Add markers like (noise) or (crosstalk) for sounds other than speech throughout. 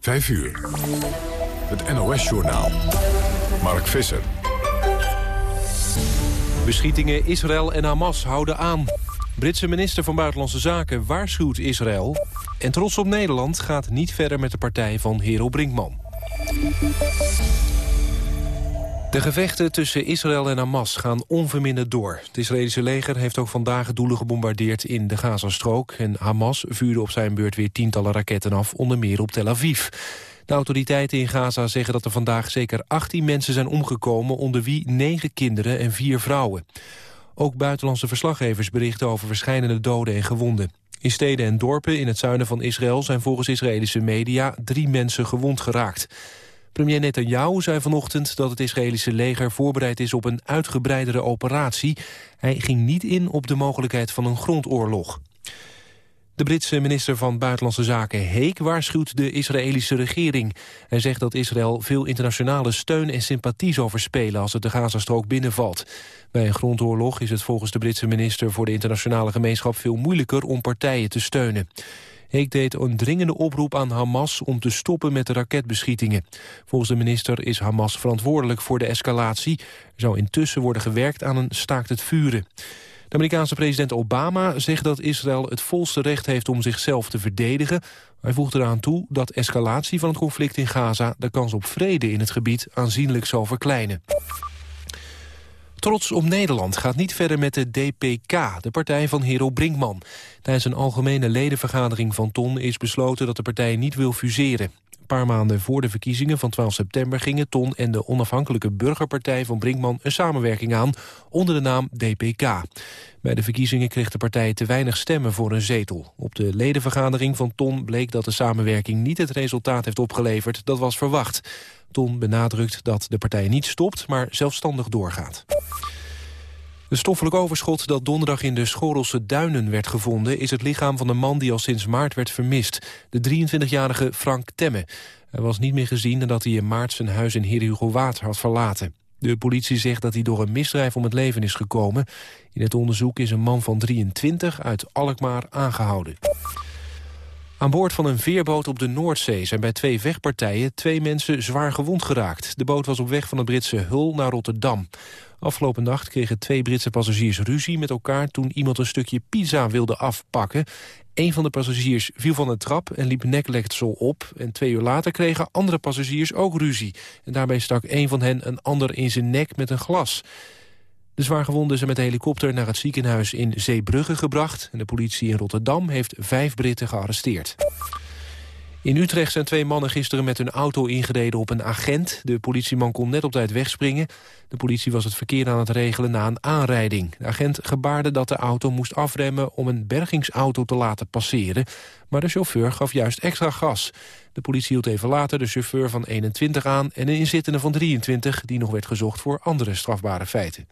5 uur. Het NOS-journaal. Mark Visser. Beschietingen Israël en Hamas houden aan. Britse minister van Buitenlandse Zaken waarschuwt Israël. En trots op Nederland gaat niet verder met de partij van Hero Brinkman. De gevechten tussen Israël en Hamas gaan onverminderd door. Het Israëlische leger heeft ook vandaag doelen gebombardeerd in de Gazastrook... en Hamas vuurde op zijn beurt weer tientallen raketten af, onder meer op Tel Aviv. De autoriteiten in Gaza zeggen dat er vandaag zeker 18 mensen zijn omgekomen... onder wie 9 kinderen en 4 vrouwen. Ook buitenlandse verslaggevers berichten over verschillende doden en gewonden. In steden en dorpen in het zuiden van Israël zijn volgens Israëlische media drie mensen gewond geraakt. Premier Netanyahu zei vanochtend dat het Israëlische leger voorbereid is op een uitgebreidere operatie. Hij ging niet in op de mogelijkheid van een grondoorlog. De Britse minister van Buitenlandse Zaken Heek waarschuwt de Israëlische regering. Hij zegt dat Israël veel internationale steun en sympathie zal verspelen als het de Gazastrook binnenvalt. Bij een grondoorlog is het volgens de Britse minister voor de internationale gemeenschap veel moeilijker om partijen te steunen. Heek deed een dringende oproep aan Hamas om te stoppen met de raketbeschietingen. Volgens de minister is Hamas verantwoordelijk voor de escalatie. Er zou intussen worden gewerkt aan een staakt het vuren. De Amerikaanse president Obama zegt dat Israël het volste recht heeft om zichzelf te verdedigen. Hij voegt eraan toe dat escalatie van het conflict in Gaza de kans op vrede in het gebied aanzienlijk zal verkleinen. Trots op Nederland gaat niet verder met de DPK, de partij van Hero Brinkman. Tijdens een algemene ledenvergadering van Ton is besloten dat de partij niet wil fuseren. Paar maanden voor de verkiezingen van 12 september gingen Ton en de onafhankelijke burgerpartij van Brinkman een samenwerking aan onder de naam DPK. Bij de verkiezingen kreeg de partij te weinig stemmen voor een zetel. Op de ledenvergadering van Ton bleek dat de samenwerking niet het resultaat heeft opgeleverd dat was verwacht. Ton benadrukt dat de partij niet stopt, maar zelfstandig doorgaat. De stoffelijk overschot dat donderdag in de Schorelse Duinen werd gevonden... is het lichaam van een man die al sinds maart werd vermist. De 23-jarige Frank Temme. Hij was niet meer gezien nadat hij in maart zijn huis in Heer Hugo Waard had verlaten. De politie zegt dat hij door een misdrijf om het leven is gekomen. In het onderzoek is een man van 23 uit Alkmaar aangehouden. Aan boord van een veerboot op de Noordzee zijn bij twee vechtpartijen twee mensen zwaar gewond geraakt. De boot was op weg van het Britse Hull naar Rotterdam. Afgelopen nacht kregen twee Britse passagiers ruzie met elkaar toen iemand een stukje pizza wilde afpakken. Een van de passagiers viel van de trap en liep nekletsel op. En twee uur later kregen andere passagiers ook ruzie. En daarbij stak een van hen een ander in zijn nek met een glas. De zwaargewonden zijn met de helikopter naar het ziekenhuis in Zeebrugge gebracht. En de politie in Rotterdam heeft vijf Britten gearresteerd. In Utrecht zijn twee mannen gisteren met hun auto ingereden op een agent. De politieman kon net op tijd wegspringen. De politie was het verkeer aan het regelen na een aanrijding. De agent gebaarde dat de auto moest afremmen om een bergingsauto te laten passeren. Maar de chauffeur gaf juist extra gas. De politie hield even later de chauffeur van 21 aan en een inzittende van 23... die nog werd gezocht voor andere strafbare feiten.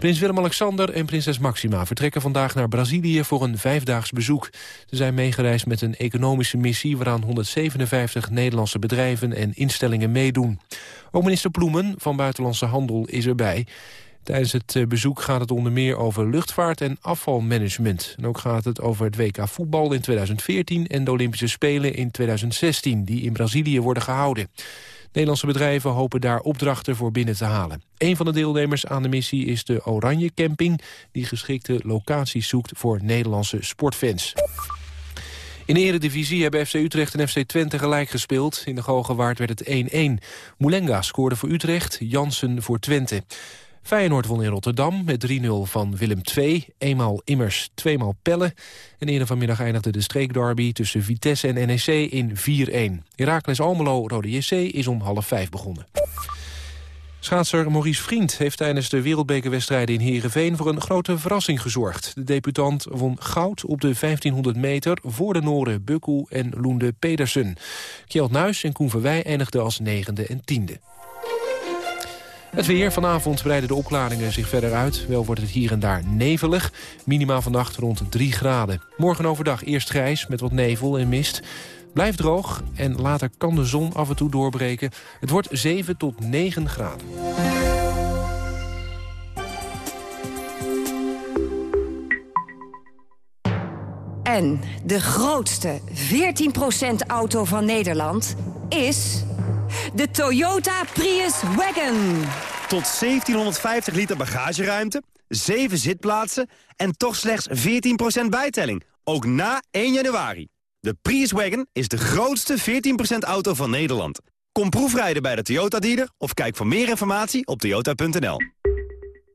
Prins Willem-Alexander en prinses Maxima vertrekken vandaag naar Brazilië voor een vijfdaags bezoek. Ze zijn meegereisd met een economische missie waaraan 157 Nederlandse bedrijven en instellingen meedoen. Ook minister Ploemen van Buitenlandse Handel is erbij. Tijdens het eh, bezoek gaat het onder meer over luchtvaart en afvalmanagement. En ook gaat het over het WK voetbal in 2014 en de Olympische Spelen in 2016... die in Brazilië worden gehouden. Nederlandse bedrijven hopen daar opdrachten voor binnen te halen. Een van de deelnemers aan de missie is de Oranje Camping... die geschikte locaties zoekt voor Nederlandse sportfans. In de eredivisie hebben FC Utrecht en FC Twente gelijk gespeeld. In de Galgenwaard werd het 1-1. Moulenga scoorde voor Utrecht, Jansen voor Twente. Feyenoord won in Rotterdam met 3-0 van Willem II. Eenmaal Immers, tweemaal Pelle. En eerder vanmiddag eindigde de streekderby tussen Vitesse en NEC in 4-1. Heracles Almelo Rode JC is om half vijf begonnen. Schaatser Maurice Vriend heeft tijdens de wereldbekerwedstrijden in Heerenveen voor een grote verrassing gezorgd. De debutant won goud op de 1500 meter voor de Noren Bukku en Loende Pedersen. Kjeld Nuis en Koen Verwij eindigden als negende en tiende. Het weer. Vanavond breiden de opklaringen zich verder uit. Wel wordt het hier en daar nevelig. Minima vannacht rond 3 graden. Morgen overdag eerst grijs met wat nevel en mist. Blijft droog en later kan de zon af en toe doorbreken. Het wordt 7 tot 9 graden. En de grootste 14% auto van Nederland is de Toyota Prius Wagon. Tot 1750 liter bagageruimte, 7 zitplaatsen en toch slechts 14% bijtelling. Ook na 1 januari. De Prius Wagon is de grootste 14% auto van Nederland. Kom proefrijden bij de Toyota dealer of kijk voor meer informatie op toyota.nl.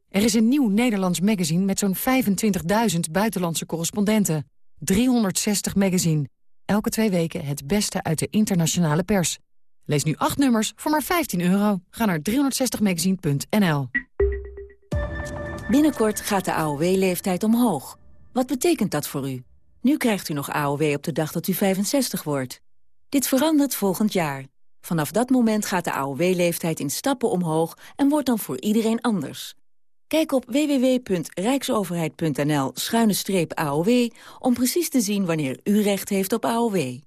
Er is een nieuw Nederlands magazine met zo'n 25.000 buitenlandse correspondenten. 360 magazine. Elke twee weken het beste uit de internationale pers. Lees nu acht nummers voor maar 15 euro. Ga naar 360magazine.nl Binnenkort gaat de AOW-leeftijd omhoog. Wat betekent dat voor u? Nu krijgt u nog AOW op de dag dat u 65 wordt. Dit verandert volgend jaar. Vanaf dat moment gaat de AOW-leeftijd in stappen omhoog... en wordt dan voor iedereen anders. Kijk op www.rijksoverheid.nl-aow... om precies te zien wanneer u recht heeft op AOW.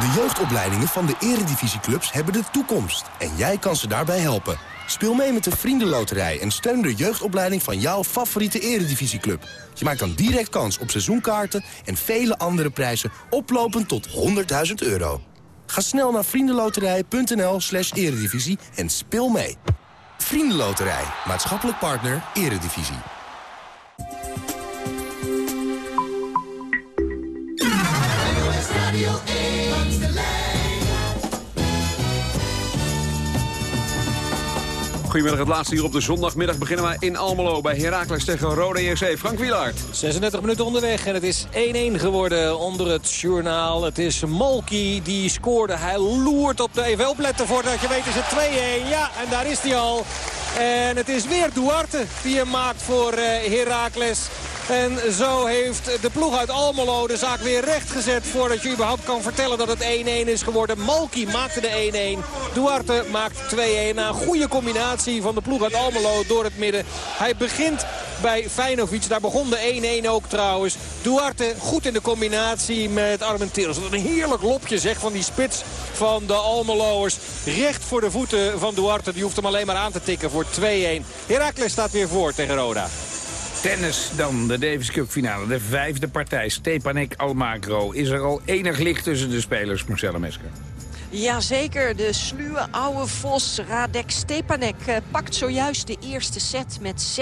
De jeugdopleidingen van de eredivisieclubs hebben de toekomst. En jij kan ze daarbij helpen. Speel mee met de Vriendenloterij en steun de jeugdopleiding van jouw favoriete eredivisieclub. Je maakt dan direct kans op seizoenkaarten en vele andere prijzen oplopend tot 100.000 euro. Ga snel naar vriendenloterij.nl slash eredivisie en speel mee. Vriendenloterij, maatschappelijk partner, eredivisie. Goedemiddag, het laatste uur op de zondagmiddag beginnen we in Almelo bij Heracles tegen Rode JC. Frank Wielaert. 36 minuten onderweg en het is 1-1 geworden onder het journaal. Het is Malky die scoorde. Hij loert op de even opletten voordat je weet is het 2-1. Ja, en daar is hij al. En het is weer Duarte die hem maakt voor uh, Heracles. En zo heeft de ploeg uit Almelo de zaak weer rechtgezet... voordat je überhaupt kan vertellen dat het 1-1 is geworden. Malky maakte de 1-1. Duarte maakt 2-1 na een goede combinatie van de ploeg uit Almelo door het midden. Hij begint bij Feinovic. Daar begon de 1-1 ook trouwens. Duarte goed in de combinatie met Armenteros. Een heerlijk lopje zeg van die spits van de Almeloers. Recht voor de voeten van Duarte. Die hoeft hem alleen maar aan te tikken voor 2-1. Heracles staat weer voor tegen Roda. Tennis dan, de Davis Cup finale. De vijfde partij, Stepanek Almagro. Is er al enig licht tussen de spelers, Marcella Mesker? Jazeker, de sluwe oude vos Radek Stepanek eh, pakt zojuist de eerste set met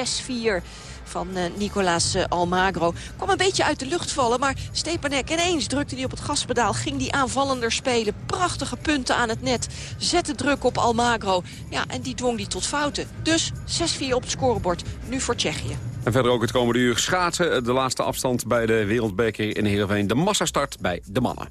6-4 van uh, Nicolas uh, Almagro. Kwam een beetje uit de lucht vallen, maar Stepanek ineens drukte hij op het gaspedaal. Ging die aanvallender spelen. Prachtige punten aan het net. Zette druk op Almagro. Ja, en die dwong die tot fouten. Dus 6-4 op het scorebord. Nu voor Tsjechië. En verder ook het komende uur schaatsen. De laatste afstand bij de Wereldbeker in Heerenveen. De massastart bij de mannen.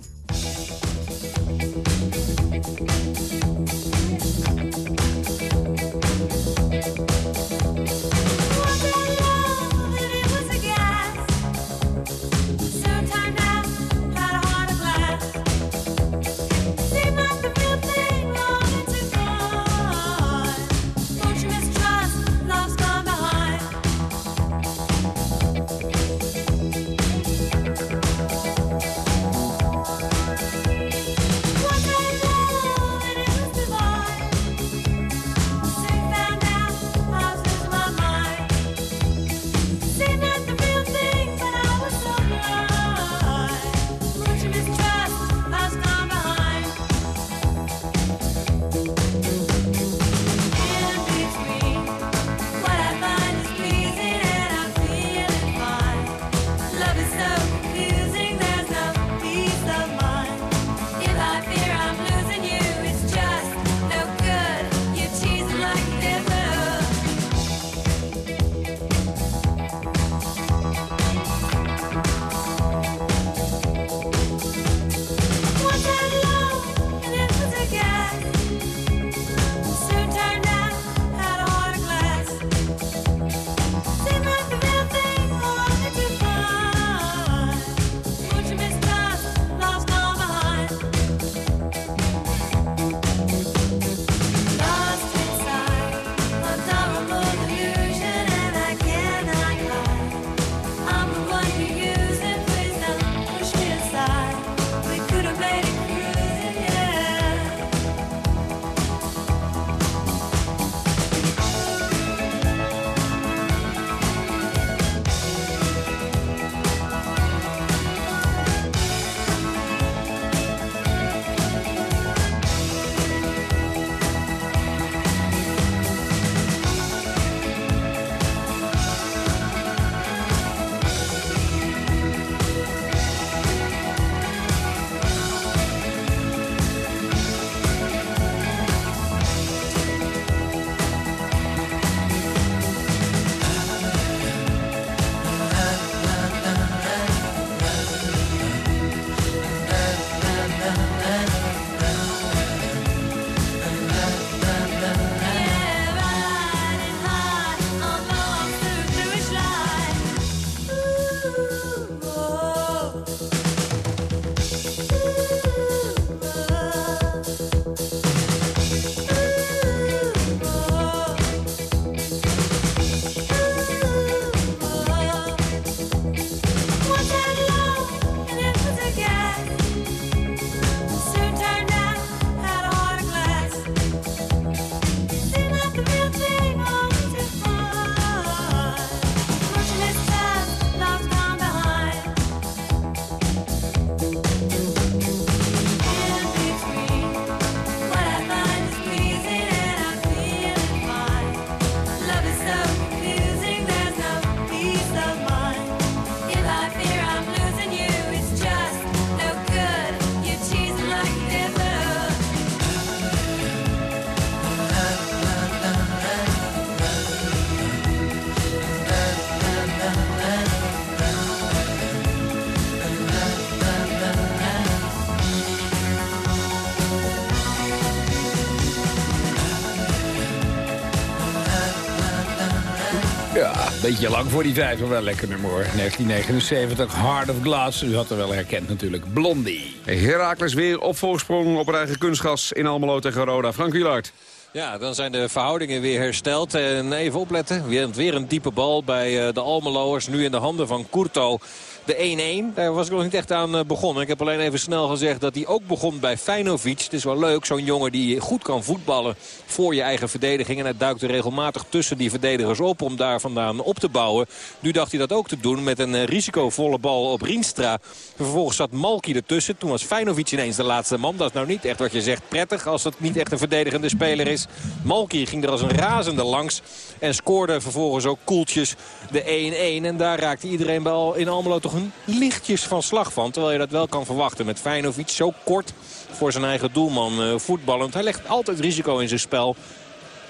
Beetje lang voor die vijf, maar wel lekker nummer hoor. 1979, Heart of Glass. U had er wel herkend natuurlijk. Blondie. Herakles weer op voorsprong op het eigen kunstgas in Almelo tegen Roda. Frank Wielaert. Ja, dan zijn de verhoudingen weer hersteld. En even opletten, weer, weer een diepe bal bij eh, de Almeloers. Nu in de handen van Courto. De 1-1, daar was ik nog niet echt aan eh, begonnen. Ik heb alleen even snel gezegd dat hij ook begon bij Feinovic. Het is wel leuk, zo'n jongen die goed kan voetballen voor je eigen verdediging. En hij duikt regelmatig tussen die verdedigers op om daar vandaan op te bouwen. Nu dacht hij dat ook te doen met een eh, risicovolle bal op Rienstra. Vervolgens zat Malki ertussen. Toen was Feinovic ineens de laatste man. Dat is nou niet echt wat je zegt prettig als het niet echt een verdedigende speler is. Malki ging er als een razende langs. En scoorde vervolgens ook koeltjes de 1-1. En daar raakte iedereen wel in Almelo toch lichtjes van slag van. Terwijl je dat wel kan verwachten met Feinovic zo kort voor zijn eigen doelman uh, voetballend. Hij legt altijd risico in zijn spel.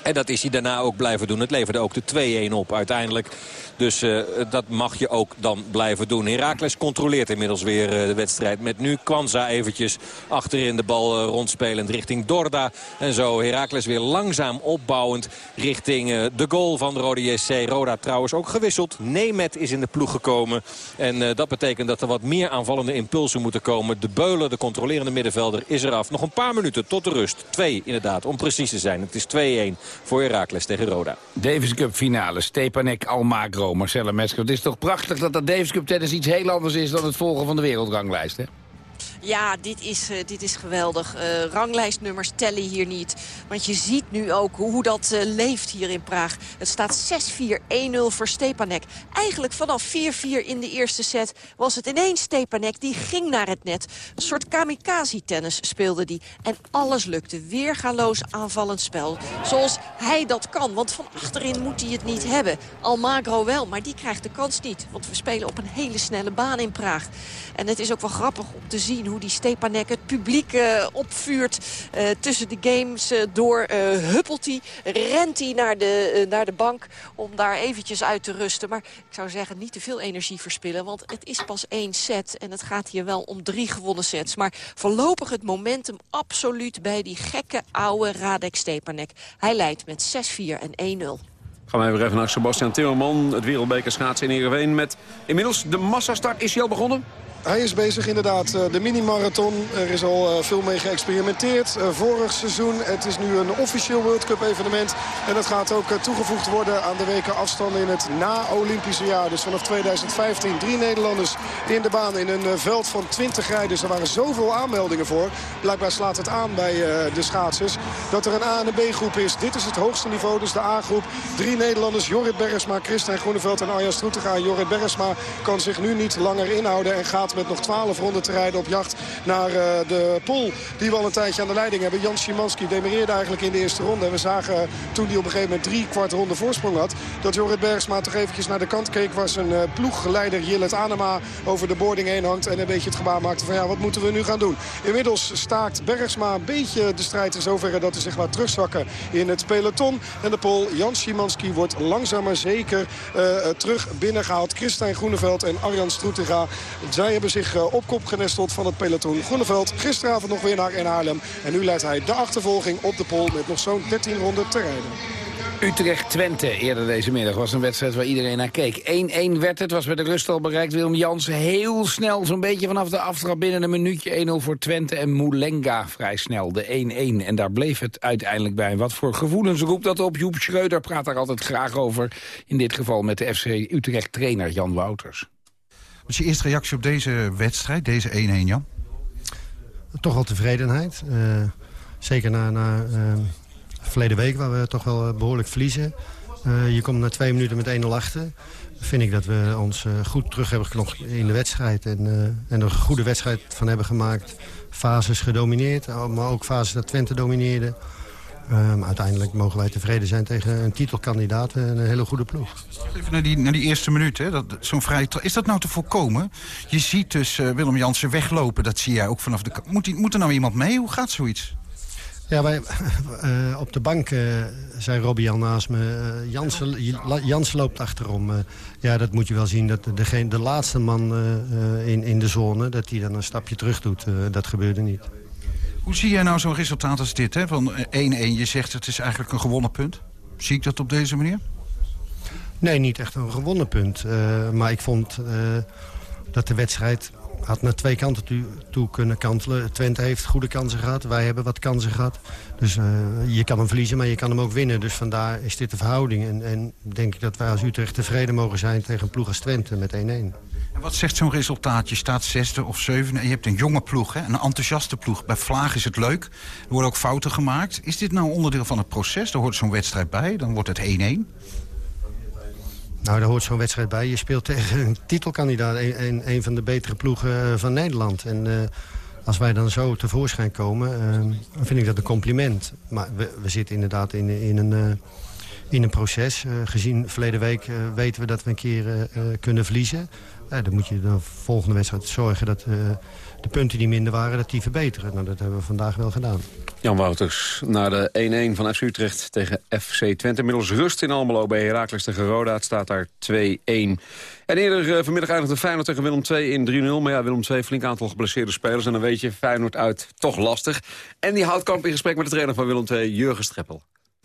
En dat is hij daarna ook blijven doen. Het leverde ook de 2-1 op uiteindelijk. Dus uh, dat mag je ook dan blijven doen. Herakles controleert inmiddels weer uh, de wedstrijd. Met nu Kwanza eventjes achterin de bal uh, rondspelend richting Dorda. En zo Herakles weer langzaam opbouwend richting de goal van Rode JC. Roda trouwens ook gewisseld. Nemet is in de ploeg gekomen. En dat betekent dat er wat meer aanvallende impulsen moeten komen. De Beulen, de controlerende middenvelder, is eraf. Nog een paar minuten tot de rust. Twee inderdaad, om precies te zijn. Het is 2-1 voor Herakles tegen Roda. Davis Cup finale, Stepanek Almagro. Marcella Mesker. Het is toch prachtig dat dat Davis Cup tennis iets heel anders is... dan het volgen van de wereldranglijst? Ja, dit is, uh, dit is geweldig. Uh, ranglijstnummers tellen hier niet. Want je ziet nu ook hoe dat uh, leeft hier in Praag. Het staat 6-4, 1-0 voor Stepanek. Eigenlijk vanaf 4-4 in de eerste set was het ineens Stepanek. Die ging naar het net. Een soort kamikaze-tennis speelde die. En alles lukte. Weergaloos aanvallend spel. Zoals hij dat kan. Want van achterin moet hij het niet hebben. Almagro wel, maar die krijgt de kans niet. Want we spelen op een hele snelle baan in Praag. En het is ook wel grappig om te zien hoe die Stepanek het publiek uh, opvuurt. Uh, tussen de games uh, door huppelt hij, rent hij naar de, naar de bank om daar eventjes uit te rusten. Maar ik zou zeggen niet te veel energie verspillen, want het is pas één set. En het gaat hier wel om drie gewonnen sets. Maar voorlopig het momentum absoluut bij die gekke oude Radek Stepanek. Hij leidt met 6-4 en 1-0. Gaan we even naar Sebastian Timmerman, het wereldbeker schaatsen in Heerenveen. Met inmiddels de massastart. Is hij al begonnen? Hij is bezig inderdaad. Eh, de mini-marathon. Er is al eh, veel mee geëxperimenteerd. Eh, vorig seizoen. Het is nu een officieel World Cup evenement. En dat gaat ook toegevoegd worden aan de weken afstanden in het na-Olympische jaar. Dus vanaf 2015 drie Nederlanders in de baan in een veld van 20 rijders. Er waren zoveel aanmeldingen voor. Blijkbaar slaat het aan bij de schaatsers. Dat er een A- en een B-groep is. Dit is het hoogste niveau, dus de A-groep. Drie Nederlanders, Jorrit Bergsma, Christian Groeneveld en Arjan Stroetega. Jorrit Bergsma kan zich nu niet langer inhouden en gaat met nog 12 ronden te rijden op jacht naar uh, de pol. Die we al een tijdje aan de leiding hebben. Jan Szymanski demereerde eigenlijk in de eerste ronde. En we zagen toen hij op een gegeven moment drie kwart ronde voorsprong had... dat Jorrit Bergsma toch eventjes naar de kant keek... waar zijn uh, ploeggeleider Jillet Anema over de boarding heen hangt... en een beetje het gebaar maakte van ja, wat moeten we nu gaan doen? Inmiddels staakt Bergsma een beetje de strijd in zoverre... dat hij zich laat terugzakken in het peloton. En de pol Jan Szymanski wordt langzaam maar zeker uh, terug binnengehaald. Christijn Groeneveld en Arjan Stroetega. Zij hebben zich uh, op kop genesteld van het peloton. Groeneveld gisteravond nog weer naar in Haarlem. En nu leidt hij de achtervolging op de pol met nog zo'n 13 ronden te rijden. Utrecht-Twente eerder deze middag was een wedstrijd waar iedereen naar keek. 1-1 werd het, was bij de rust al bereikt. Willem Jansen heel snel, zo'n beetje vanaf de aftrap binnen een minuutje 1-0 voor Twente. En Moulenga vrij snel, de 1-1. En daar bleef het uiteindelijk bij. Wat voor gevoelens roept dat op? Joep Schreuder praat daar altijd graag over. In dit geval met de FC Utrecht-trainer Jan Wouters. Wat is je eerste reactie op deze wedstrijd, deze 1-1, Jan? Toch wel tevredenheid. Uh, zeker na, na uh, verleden week, waar we toch wel behoorlijk verliezen. Uh, je komt na twee minuten met 1-0 achter. Vind ik dat we ons goed terug hebben geknopt in de wedstrijd. En, en er een goede wedstrijd van hebben gemaakt. Fases gedomineerd, maar ook fases dat Twente domineerde. Um, uiteindelijk mogen wij tevreden zijn tegen een titelkandidaat en een hele goede ploeg. Even naar die, naar die eerste minuut, hè? Dat, zo'n vrije is dat nou te voorkomen? Je ziet dus uh, Willem Jansen weglopen, dat zie jij ook vanaf de moet, moet er nou iemand mee? Hoe gaat zoiets? Ja, wij, uh, (laughs) op de bank uh, zei Robbie Jan naast me. Uh, Jansen, Jansen loopt achterom. ja, dat moet je wel zien. Dat degene, de laatste man in, in de zone, dat hij dan een stapje terug doet. dat gebeurde niet. Hoe zie jij nou zo'n resultaat als dit? Hè? Van 1-1, je zegt het is eigenlijk een gewonnen punt. Zie ik dat op deze manier? Nee, niet echt een gewonnen punt. Uh, maar ik vond uh, dat de wedstrijd had naar twee kanten toe, toe, kunnen kantelen. Twente heeft goede kansen gehad, wij hebben wat kansen gehad. Dus uh, je kan hem verliezen, maar je kan hem ook winnen. Dus vandaar is dit de verhouding. En, en denk ik dat wij als Utrecht tevreden mogen zijn tegen een ploeg als Twente met 1-1. En wat zegt zo'n resultaat? Je staat zesde of zevende en je hebt een jonge ploeg, hè? een enthousiaste ploeg. Bij Vlaag is het leuk. Er worden ook fouten gemaakt. Is dit nou onderdeel van het proces? Er hoort zo'n wedstrijd bij, dan wordt het 1-1. Nou, daar hoort zo'n wedstrijd bij. Je speelt tegen een titelkandidaat, een, een, van de betere ploegen eh, van Nederland. En uh, als wij dan zo tevoorschijn komen, uh, vind ik dat een compliment. Maar we, we zitten inderdaad in, in, een, uh, in een proces. gezien verleden week weten we dat we een keer kunnen verliezen. dan moet je de volgende wedstrijd zorgen dat de punten die minder waren, dat die verbeteren. Nou, dat hebben we vandaag wel gedaan. Jan Wouters, naar de 1-1 van FC Utrecht tegen FC Twente. Inmiddels rust in Almelo bij Heracles tegen Roda. Het staat daar 2-1. En eerder uh, vanmiddag eindigde Feyenoord tegen Willem II in 3-0. Maar ja, Willem II flink aantal geblesseerde spelers. En dan weet je, Feyenoord uit toch lastig. En die Houtkamp in gesprek met de trainer van Willem II, Jurgen Streppel.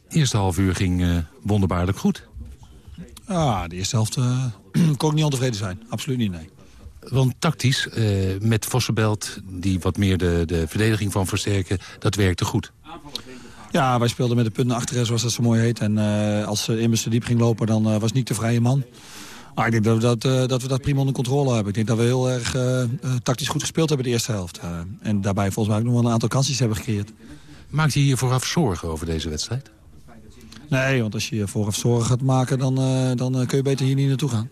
De eerste half uur ging uh, wonderbaarlijk goed. Ja, de eerste helft uh, (clears throat) kon ik niet ontevreden zijn. Absoluut niet, nee. Want tactisch, uh, met Vossenbelt, die wat meer de, de verdediging van versterken, dat werkte goed. Ja, wij speelden met de punten achterin, zoals dat zo mooi heet. En uh, als Immers te diep ging lopen, dan uh, was niet de vrije man. Maar ik denk dat we dat, dat we dat prima onder controle hebben. Ik denk dat we heel erg tactisch goed gespeeld hebben de eerste helft. en daarbij volgens mij ook nog wel een aantal kansjes hebben gecreëerd. Maakt hij hier vooraf zorgen over deze wedstrijd? Nee, want als je je vooraf zorgen gaat maken, dan, dan kun je beter hier niet naartoe gaan.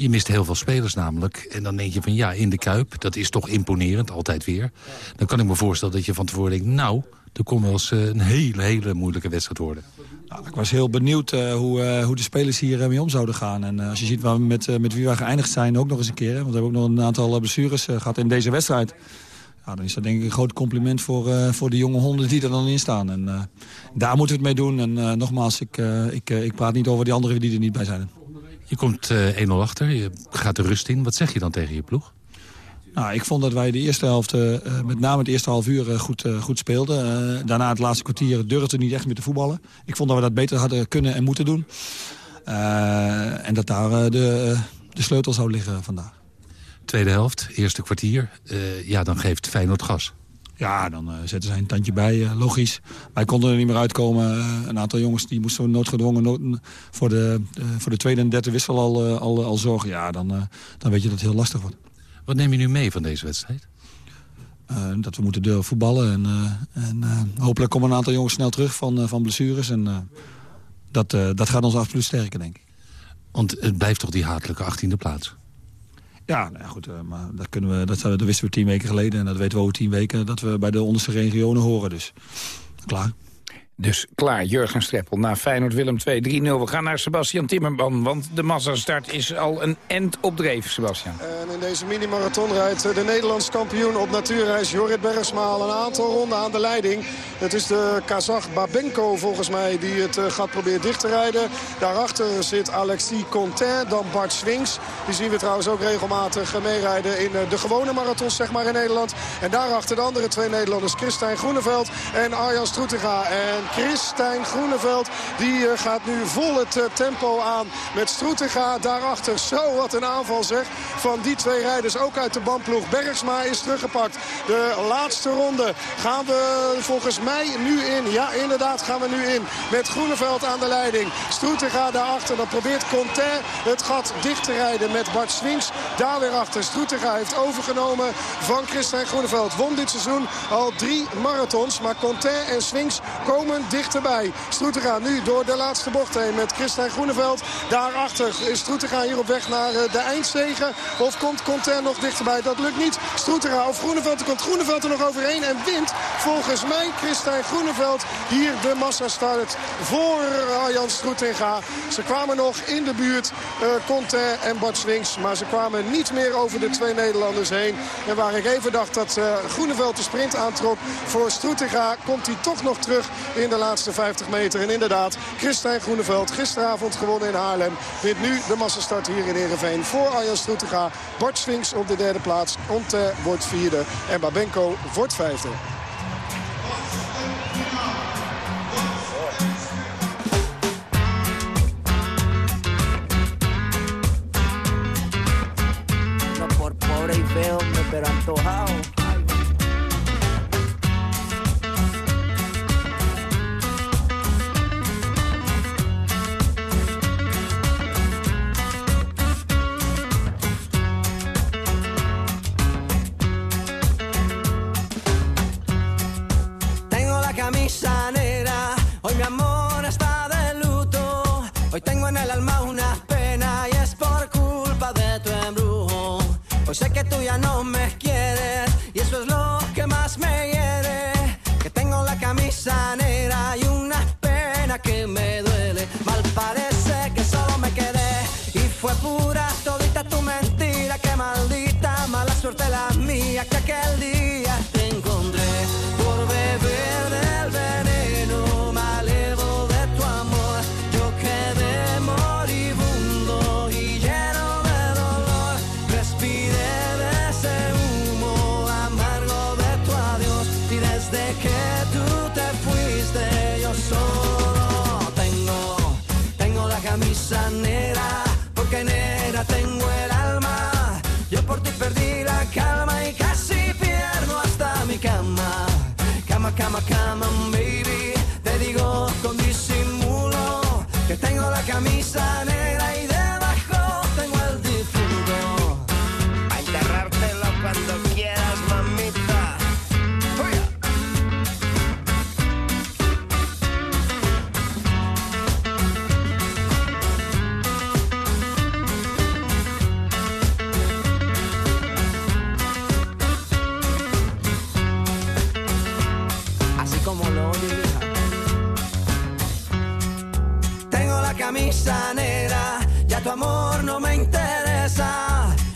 Je mist heel veel spelers namelijk. En dan denk je van ja, in de Kuip, dat is toch imponerend, altijd weer. Dan kan ik me voorstellen dat je van tevoren denkt... nou, er kon wel eens eh, een hele, hele moeilijke wedstrijd worden. Nou, ik was heel benieuwd uh, hoe, uh, hoe de spelers hier mee om zouden gaan. En als je ziet waar we met, met wie we geëindigd zijn, ook nog eens een keer. want we hebben ook nog een aantal blessures gehad in deze wedstrijd. Dan is dat denk ik een groot compliment voor, voor de jonge honden die er dan in staan. En daar moeten we het mee doen. En nogmaals, ik, ik, ik praat niet over die anderen die er niet bij zijn. Je komt uh, 1-0 achter, je gaat de rust in. Wat zeg je dan tegen je ploeg? Nou, ik vond dat wij de eerste helft, uh, met name het eerste half uur, uh, goed, goed speelden. daarna het laatste kwartier durfden we niet echt meer te voetballen. Ik vond dat we dat beter hadden kunnen en moeten doen. en dat daar de, de sleutel zou liggen vandaag. Tweede helft, eerste kwartier. ja, dan geeft Feyenoord gas. Ja, dan uh, zetten zij een tandje bij, uh, logisch. Wij konden er niet meer uitkomen. Uh, een aantal jongens die moesten noodgedwongen nood, voor, de, voor de tweede en derde wissel al, al, al zorgen. Ja, dan, dan weet je dat het heel lastig wordt. Wat neem je nu mee van deze wedstrijd? dat we moeten durven voetballen. En, en hopelijk komen een aantal jongens snel terug van, van blessures. En dat, dat gaat ons absoluut sterken, denk ik. Want het blijft toch die hatelijke achttiende plaats? Ja, nou goed, uh, maar dat, kunnen we, dat, dat wisten we tien weken geleden. En dat weten we over tien weken dat we bij de onderste regionen horen. Dus klaar. Dus klaar, Jurgen Streppel na Feyenoord Willem 2 3-0. We gaan naar Sebastian Timmerman, want de massastart is al een end op Sebastian. En in deze mini-marathon rijdt de Nederlands kampioen op natuurreis Jorrit Bergsma al een aantal ronden aan de leiding. Het is de Kazach Babenko volgens mij die het eh, gaat proberen dicht te rijden. Daarachter zit Alexis Contain, dan Bart Swings. Die zien we trouwens ook regelmatig meerijden in eh, de gewone marathons zeg maar in Nederland. En daarachter de andere twee Nederlanders, Christijn Groeneveld en Arjan Stroetega. En Christijn Groeneveld. Die eh, gaat nu vol het eh, tempo aan met Stroetega daarachter. Zo, wat een aanval zeg. Van die twee rijders, ook uit de bandploeg. Bergsma is teruggepakt. De laatste ronde gaan we volgens mij nu in. Ja, inderdaad gaan we nu in. Met Groeneveld aan de leiding. Stroetega daarachter. Dan probeert Contain het gat dicht te rijden met Bart Swings. Daar weer achter. Heeft overgenomen van Christijn Groeneveld. Won dit seizoen al drie marathons. Maar Contain en Swings komen dichterbij. Stroetega nu door de laatste bocht heen met Christijn Groeneveld. Daarachter is Stroetega hier op weg naar eh, de eindzegen. Of komt Content nog dichterbij? Dat lukt niet. Stroetega of Groeneveld. Er komt Groeneveld er nog overheen en wint volgens mij Christijn Groeneveld hier de massastart voor Arjan Stroetega. Ze kwamen nog in de buurt, uh, Content en Bart Swings. Maar ze kwamen niet meer over de twee Nederlanders heen. En waar ik even dacht dat uh, Groeneveld de sprint aantrok voor Stroetega... komt hij toch nog terug in de laatste 50 meter. En inderdaad, Christijn Groeneveld gisteravond gewonnen in Haarlem. Wint nu de massastart hier in Ereveen voor Arjan Stroetega. Bart Swings op de derde plaats. Onte wordt vierde en Babenko wordt vijfde. Ya no me quieres y eso es lo que más me hiere. Que tengo la camisa negra y una pena que me duele. Mal parece que solo me quedé y fue pura todita tu mentira. Que maldita mala suerte la mía que aquel día cama, baby. Te digo con disimulo que tengo la camisa negra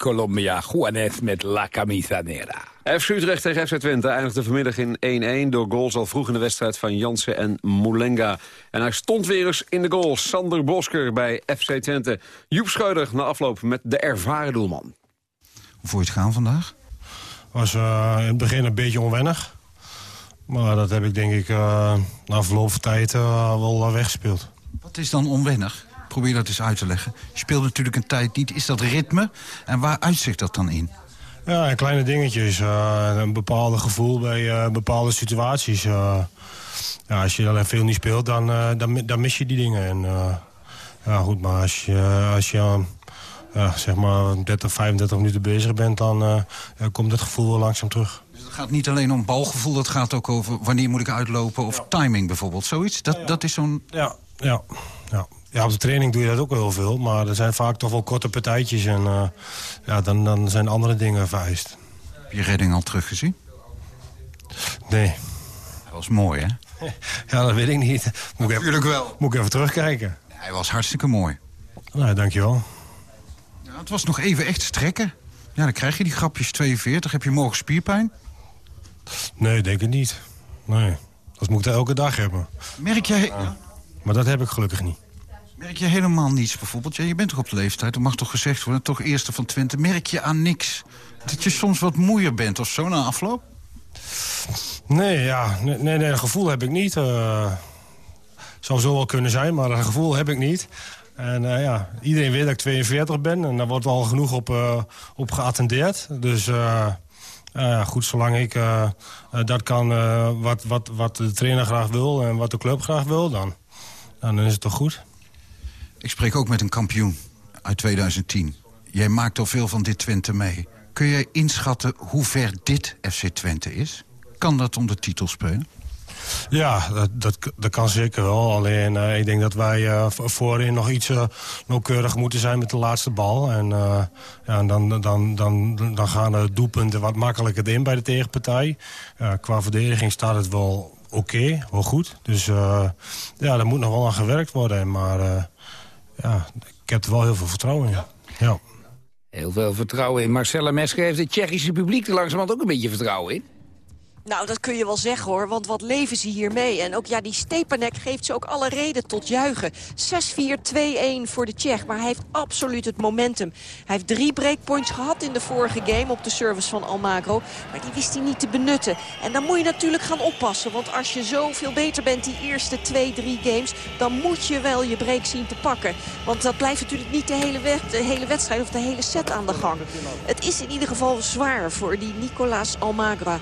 Colombia, Juanet met La Camisa Negra. FC Utrecht tegen FC Twente eindigde vanmiddag in 1-1... door goals al vroeg in de wedstrijd van Jansen en Moulenga. En hij stond weer eens in de goal. Sander Bosker bij FC Twente. Joep Scheuder na afloop met de ervaren doelman. Hoe vond je het gaan vandaag? was eh, in het begin een beetje onwennig. Maar dat heb ik denk ik eh, na verloop van tijd eh, wel weggespeeld. Wat is dan onwennig? Probeer dat eens uit te leggen. Je speelt natuurlijk een tijd niet. Is dat ritme? En waar uitzicht dat dan in? Ja, kleine dingetjes. eh, een bepaalde gevoel bij eh, bepaalde situaties. eh. ja, als je dan veel niet speelt, dan, dan, dan mis je die dingen. En, ja, goed, maar als je, als je zeg maar 30, 35 minuten bezig bent... dan komt het gevoel wel langzaam terug. Dus het gaat niet alleen om balgevoel. Dat gaat ook over wanneer moet ik uitlopen. Of timing bijvoorbeeld. Zoiets. Dat, dat is zo'n... Ja, ja, ja. Ja, op de training doe je dat ook wel heel veel. Maar er zijn vaak toch wel korte partijtjes. En eh, ja, dan, dan zijn andere dingen vereist. Heb je redding al teruggezien? Nee. Dat was mooi, hè? (laughs) Ja, dat weet ik niet. Moet ik Natuurlijk even, wel. Moet ik even terugkijken. Hij was hartstikke mooi. Nou, dankjewel. Ja, het was nog even echt strekken. Ja, dan krijg je die grapjes 42. Heb je morgen spierpijn? Nee, denk ik niet. Nee. Dat moet ik elke dag hebben. Merk jij, Maar dat heb ik gelukkig niet. Merk je helemaal niets bijvoorbeeld? Je bent toch op de leeftijd, dat mag toch gezegd worden. Toch eerste van Twente. Merk je aan niks? Dat je soms wat moeier bent of zo na afloop? Nee, ja, nee, nee, dat gevoel heb ik niet. Uh, zou zo wel kunnen zijn, maar dat gevoel heb ik niet. En uh, ja, iedereen weet dat ik 42 ben en daar wordt al genoeg op, uh, op geattendeerd. Dus goed, zolang ik dat kan wat, wat, wat de trainer graag wil en wat de club graag wil, dan, dan is het toch goed. Ik spreek ook met een kampioen uit 2010. Jij maakt al veel van dit Twente mee. Kun jij inschatten hoe ver dit FC Twente is? Kan dat om de titel spelen? Ja, dat, dat, kan zeker wel. Alleen uh, ik denk dat wij uh, voorin nog iets uh, nauwkeurig moeten zijn met de laatste bal. En ja, dan, dan, dan, dan gaan de doelpunten wat makkelijker in bij de tegenpartij. qua verdediging staat het wel oké, wel goed. Dus ja, daar moet nog wel aan gewerkt worden. Maar ja, ik heb er wel heel veel vertrouwen in. Ja. Heel veel vertrouwen in. Marcella Mesker heeft het Tsjechische publiek er langzamerhand ook een beetje vertrouwen in. Nou, dat kun je wel zeggen hoor, want wat leven ze hiermee. En ook ja, die Stepanek geeft ze ook alle reden tot juichen. 6-4-2-1 voor de Tsjech, maar hij heeft absoluut het momentum. Hij heeft drie breakpoints gehad in de vorige game op de service van Almagro. Maar die wist hij niet te benutten. En dan moet je natuurlijk gaan oppassen, want als je zoveel beter bent die eerste twee, drie games... dan moet je wel je break zien te pakken. Want dat blijft natuurlijk niet de hele, de hele wedstrijd of de hele set aan de gang. Het is in ieder geval zwaar voor die Nicolaas Almagro.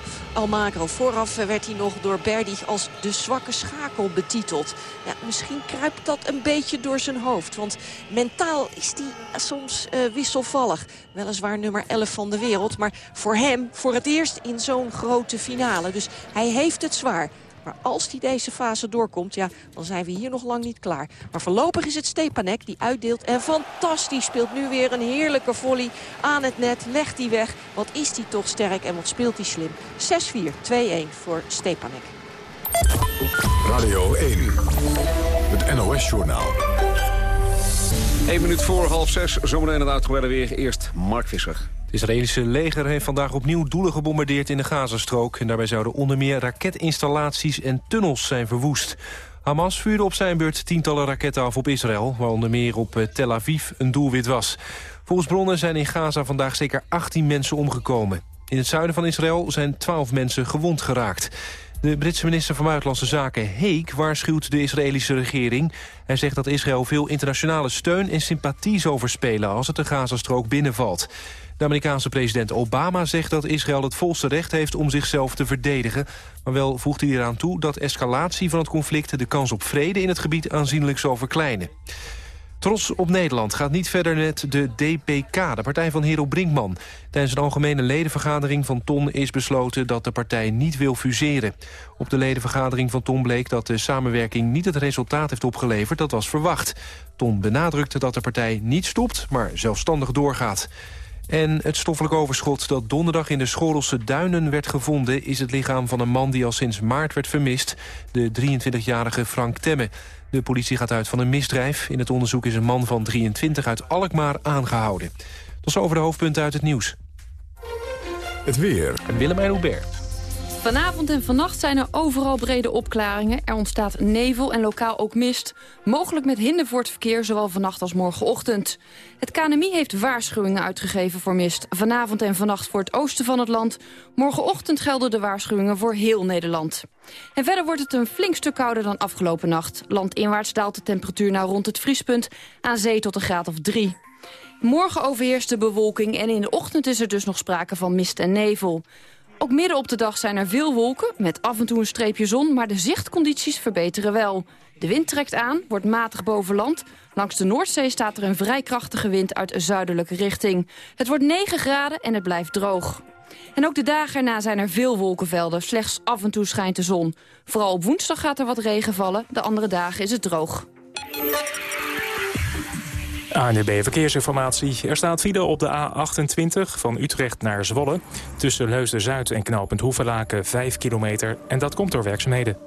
Vooraf werd hij nog door Berdy als de zwakke schakel betiteld. Ja, misschien kruipt dat een beetje door zijn hoofd. Want mentaal is hij soms uh, wisselvallig. Weliswaar nummer 11 van de wereld. Maar voor hem voor het eerst in zo'n grote finale. Dus hij heeft het zwaar. Maar als hij deze fase doorkomt, ja, dan zijn we hier nog lang niet klaar. Maar voorlopig is het Stepanek die uitdeelt. En fantastisch speelt nu weer een heerlijke volley aan het net. Legt hij weg. Wat is hij toch sterk en wat speelt hij slim. 6-4, 2-1 voor Stepanek. Radio 1, het NOS-journaal. 1 minuut voor half zes, zometeen het uitgebreide weer. Eerst Mark Visser. Het Israëlische leger heeft vandaag opnieuw doelen gebombardeerd in de Gazastrook. En daarbij zouden onder meer raketinstallaties en tunnels zijn verwoest. Hamas vuurde op zijn beurt tientallen raketten af op Israël... waar onder meer op eh, Tel Aviv een doelwit was. Volgens bronnen zijn in Gaza vandaag zeker 18 mensen omgekomen. In het zuiden van Israël zijn 12 mensen gewond geraakt. De Britse minister van Buitenlandse Zaken Heek waarschuwt de Israëlische regering. Hij zegt dat Israël veel internationale steun en sympathie zal verspelen als het de Gazastrook binnenvalt. De Amerikaanse president Obama zegt dat Israël het volste recht heeft om zichzelf te verdedigen. Maar wel voegt hij eraan toe dat escalatie van het conflict de kans op vrede in het gebied aanzienlijk zal verkleinen. Trots op Nederland gaat niet verder met de DPK, de partij van Hero Brinkman. Tijdens een algemene ledenvergadering van TON is besloten dat de partij niet wil fuseren. Op de ledenvergadering van TON bleek dat de samenwerking niet het resultaat heeft opgeleverd dat was verwacht. TON benadrukte dat de partij niet stopt, maar zelfstandig doorgaat. En het stoffelijk overschot dat donderdag in de Schorelse Duinen werd gevonden... is het lichaam van een man die al sinds maart werd vermist. De 23-jarige Frank Temme. De politie gaat uit van een misdrijf. In het onderzoek is een man van 23 uit Alkmaar aangehouden. Tot over de hoofdpunten uit het nieuws. Het weer. Willemijn Hubert. Vanavond en vannacht zijn er overal brede opklaringen. Er ontstaat nevel en lokaal ook mist. Mogelijk met hinder voor het verkeer, zowel vannacht als morgenochtend. Het KNMI heeft waarschuwingen uitgegeven voor mist. Vanavond en vannacht voor het oosten van het land. Morgenochtend gelden de waarschuwingen voor heel Nederland. En verder wordt het een flink stuk kouder dan afgelopen nacht. Landinwaarts daalt de temperatuur naar rond het vriespunt. Aan zee tot een graad of drie. Morgen overheerst de bewolking en in de ochtend is er dus nog sprake van mist en nevel. Ook midden op de dag zijn er veel wolken, met af en toe een streepje zon... maar de zichtcondities verbeteren wel. De wind trekt aan, wordt matig boven land. Langs de Noordzee staat er een vrij krachtige wind uit zuidelijke richting. Het wordt 9 graden en het blijft droog. En ook de dagen erna zijn er veel wolkenvelden. Slechts af en toe schijnt de zon. Vooral op woensdag gaat er wat regen vallen. De andere dagen is het droog. ANDB Verkeersinformatie. Er staat file op de A28 van Utrecht naar Zwolle. Tussen Leusden-Zuid en knooppunt Hoevelaken 5 kilometer. En dat komt door werkzaamheden.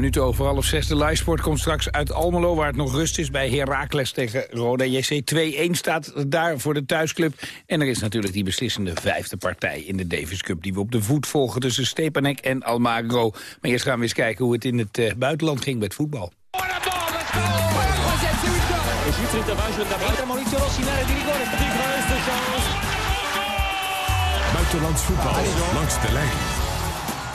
Minuten over half zes. De livesport komt straks uit Almelo, waar het nog rust is bij Heracles tegen Roda JC. 2-1 staat daar voor de thuisclub. En er is natuurlijk die beslissende vijfde partij in de Davis Cup... die we op de voet volgen tussen Stepanek en Almagro. Maar eerst gaan we eens kijken hoe het in het uh, buitenland ging met voetbal. Buitenlands voetbal langs de lijn.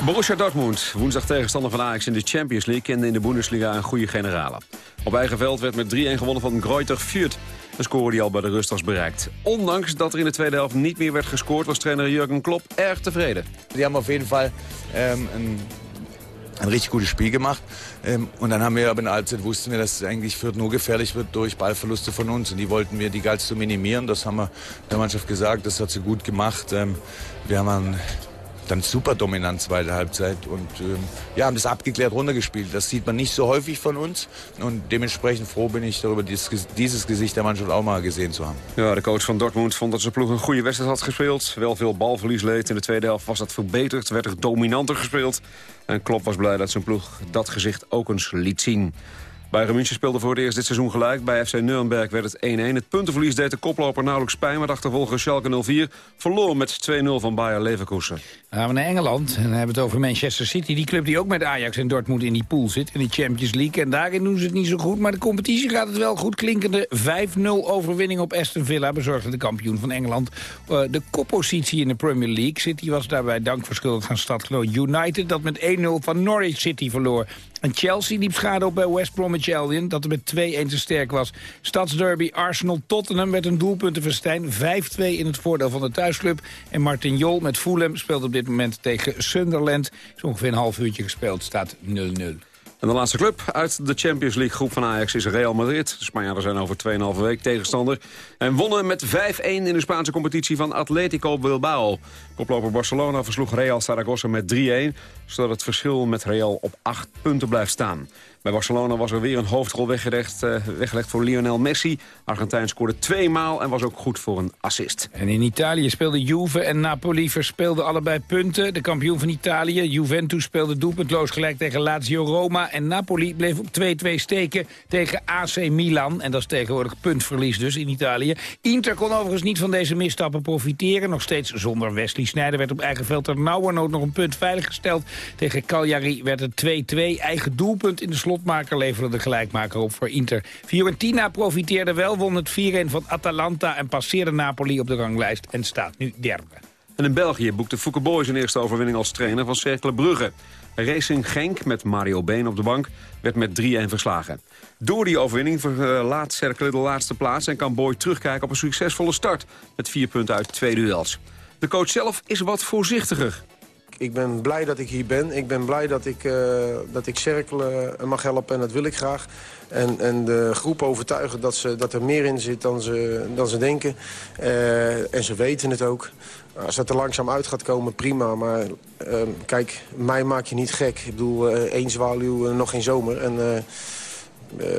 Borussia Dortmund, woensdag tegenstander van Ajax in de Champions League... kende in de Bundesliga een goede generale. Op eigen veld werd met 3-1 gewonnen van Greuther Fürth. Een score die al bij de rust was bereikt. Ondanks dat er in de tweede helft niet meer werd gescoord... was trainer Jurgen Klopp erg tevreden. Die hebben op jeden Fall ähm, een ein richtig gutes Spiel gemacht. Ähm, und dann haben wir aber in der Halbzeit wussten wir, dass eigentlich Fürth nur gefährlich wird durch Ballverluste von uns. Und die wollten wir die Geiz zu minimieren. Das haben wir der Mannschaft gesagt. Das hat sie gut gemacht. Ähm, wir haben einen dann super dominant zweite Halbzeit und ähm, ja, haben das abgeklärt runtergespielt. Das sieht man nicht so häufig von uns und dementsprechend froh bin ich darüber, dieses, dieses Gesicht der Mannschaft auch mal gesehen zu haben. Ja, de coach van Dortmund vond dat zijn ploeg een goede wedstrijd had gespeeld. Wel veel balverlies leed. In de tweede helft was dat verbeterd, werd er dominanter gespeeld. En Klopp was blij dat zijn ploeg dat gezicht ook eens liet zien. Bayern München speelde voor het eerst dit seizoen gelijk. Bij FC Nuremberg werd het 1-1. Het puntenverlies deed de koploper nauwelijks pijn... maar de achtervolger Schalke 04 verloor met 2-0 van Bayer Leverkusen. Dan gaan we naar Engeland en dan hebben we het over Manchester City. Die club die ook met Ajax en Dortmund in die pool zit, in de Champions League. En daarin doen ze het niet zo goed, maar de competitie gaat het wel goed. Klinkende 5-0 overwinning op Aston Villa bezorgde de kampioen van Engeland. Uh, de koppositie in de Premier League. City was daarbij dankverschuldigd aan stadgenoot United... dat met 1-0 van Norwich City verloor. En Chelsea liep schade op bij West Bromwich Albion, dat er met 2-1 te sterk was. Stadsderby Arsenal-Tottenham werd een doelpuntenverstijn. 5-2 in het voordeel van de thuisclub. En Martin Jol met Fulham speelt op dit moment tegen Sunderland. Is ongeveer een half uurtje gespeeld, staat 0-0. En de laatste club uit de Champions League groep van Ajax is Real Madrid. De Spanjaarden zijn over 2,5 week tegenstander. En wonnen met 5-1 in de Spaanse competitie van Atletico Bilbao. Koploper Barcelona versloeg Real Zaragoza met 3-1. Zodat het verschil met Real op 8 punten blijft staan. Bij Barcelona was er weer een hoofdrol weggelegd, uh, weggelegd voor Lionel Messi. Argentijn scoorde twee maal en was ook goed voor een assist. En in Italië speelden Juve en Napoli verspeelden allebei punten. De kampioen van Italië, Juventus, speelde doelpuntloos gelijk tegen Lazio Roma. En Napoli bleef op 2-2 steken tegen AC Milan. En dat is tegenwoordig puntverlies dus in Italië. Inter kon overigens niet van deze misstappen profiteren. Nog steeds zonder Wesley Sneijder werd op eigen veld ter nauwernood nog een punt veiliggesteld. Tegen Cagliari werd het 2-2. Eigen doelpunt in de slot slotmaker leverde de gelijkmaker op voor Inter. Fiorentina profiteerde wel, won het 4-1 van Atalanta... en passeerde Napoli op de ranglijst en staat nu derde. En in België boekte Fouke Boy zijn eerste overwinning als trainer van Cercle Brugge. Racing Genk met Mario Been op de bank werd met 3-1 verslagen. Door die overwinning verlaat Cercle de laatste plaats... en kan Boy terugkijken op een succesvolle start... met vier punten uit twee duels. De coach zelf is wat voorzichtiger ik ben blij dat ik hier ben. Ik ben blij dat ik, uh, dat ik Cercle mag helpen en dat wil ik graag. En, en de groep overtuigen dat, ze, dat er meer in zit dan ze, dan ze denken. En ze weten het ook. Als het er langzaam uit gaat komen, prima. Maar uh, kijk, mij maak je niet gek. Ik bedoel, één zwaluw, nog geen zomer. En eh,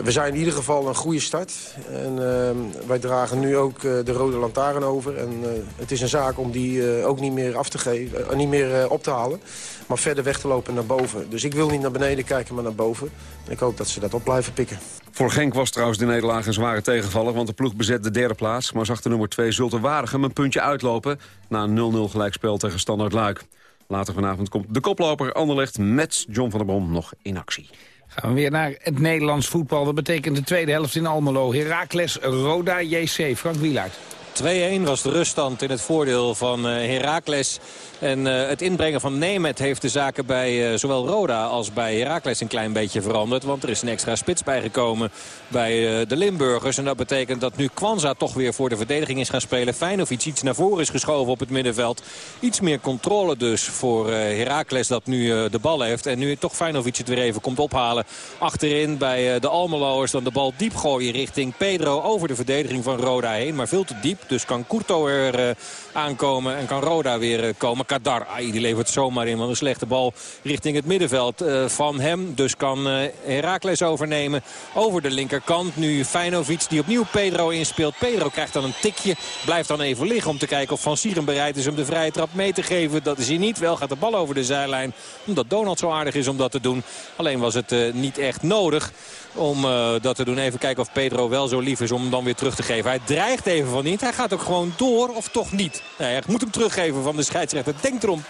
we zijn in ieder geval een goede start. En ehm, wij dragen nu ook eh, de rode lantaarn over. En eh, het is een zaak om die ook niet meer af te geven, niet meer op te halen. Maar verder weg te lopen naar boven. Dus ik wil niet naar beneden kijken, maar naar boven. En ik hoop dat ze dat op blijven pikken. Voor Genk was trouwens de nederlaag een zware tegenvaller... want de ploeg bezet de derde plaats... maar zag de nummer 2 Zulte Waregem een puntje uitlopen... na een 0-0 gelijkspel tegen Standard Luik. Later vanavond komt de koploper Anderlecht met John van der Brom nog in actie. Gaan we weer naar het Nederlands voetbal. Dat betekent de tweede helft in Almelo. Heracles, Roda, JC. Frank Wielaert. 2-1 was de ruststand in het voordeel van uh, Heracles. En uh, het inbrengen van Nemet heeft de zaken bij uh, zowel Roda als bij Heracles een klein beetje veranderd. Want er is een extra spits bijgekomen bij de Limburgers. En dat betekent dat nu Kwanza toch weer voor de verdediging is gaan spelen. Feinovic iets naar voren is geschoven op het middenveld. Iets meer controle dus voor Heracles dat nu de bal heeft. En nu toch Feinovic het weer even komt ophalen. Achterin bij de Almeloers dan de bal diep gooien richting Pedro over de verdediging van Roda heen. Maar veel te diep. Dus kan Kurto er aankomen en kan Roda weer komen. Kadar, ai, die levert zomaar in. Want een slechte bal richting het middenveld uh, van hem. Dus kan Heracles overnemen over de linkerkant. Nu Feinovic die opnieuw Pedro inspeelt. Pedro krijgt dan een tikje. Blijft dan even liggen om te kijken of Van Sieren bereid is om de vrije trap mee te geven. Dat is hij niet. Wel gaat de bal over de zijlijn. Omdat Donald zo aardig is om dat te doen. Alleen was het niet echt nodig om uh, dat te doen. Even kijken of Pedro wel zo lief is om hem dan weer terug te geven. Hij dreigt even van niet. Hij gaat ook gewoon door of toch niet. Nou, hij moet hem teruggeven van de scheidsrechter. Denk erom,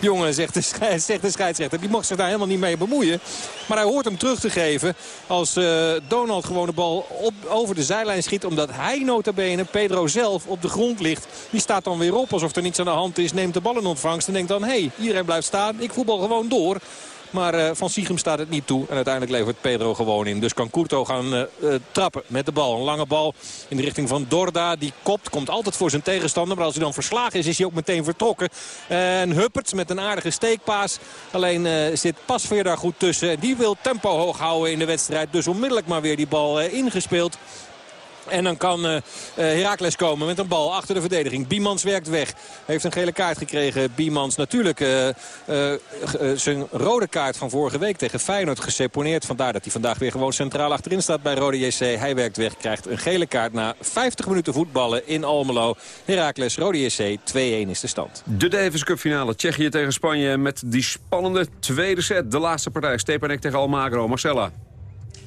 jongen, (laughs) zegt de, scheidsrechter. Die mag zich daar helemaal niet mee bemoeien. Maar hij hoort hem terug te geven als uh, Donald gewoon de bal op, over de zijlijn schiet. Omdat hij nota bene, Pedro zelf, op de grond ligt. Die staat dan weer op alsof er niets aan de hand is. Neemt de bal in ontvangst en denkt dan... hé, hey, iedereen blijft staan. Ik voetbal gewoon door. Maar uh, Van Siegem staat het niet toe. En uiteindelijk levert Pedro gewoon in. Dus kan Courto gaan uh, uh, trappen met de bal. Een lange bal in de richting van Dorda. Die kopt, komt altijd voor zijn tegenstander. Maar als hij dan verslagen is, is hij ook meteen vertrokken. En Hupperts met een aardige steekpaas. Alleen zit Pasveer daar goed tussen. Die wil tempo hoog houden in de wedstrijd. Dus onmiddellijk maar weer die bal ingespeeld. En dan kan uh, Heracles komen met een bal achter de verdediging. Biemans werkt weg. Heeft een gele kaart gekregen. Biemans natuurlijk uh, zijn rode kaart van vorige week tegen Feyenoord geseponeerd. Vandaar dat hij vandaag weer gewoon centraal achterin staat bij Rode JC. Hij werkt weg, krijgt een gele kaart na 50 minuten voetballen in Almelo. Heracles, Rode JC, 2-1 is de stand. De Davis Cup finale, Tsjechië tegen Spanje met die spannende tweede set. De laatste partij, Stepanek tegen Almagro. Marcella.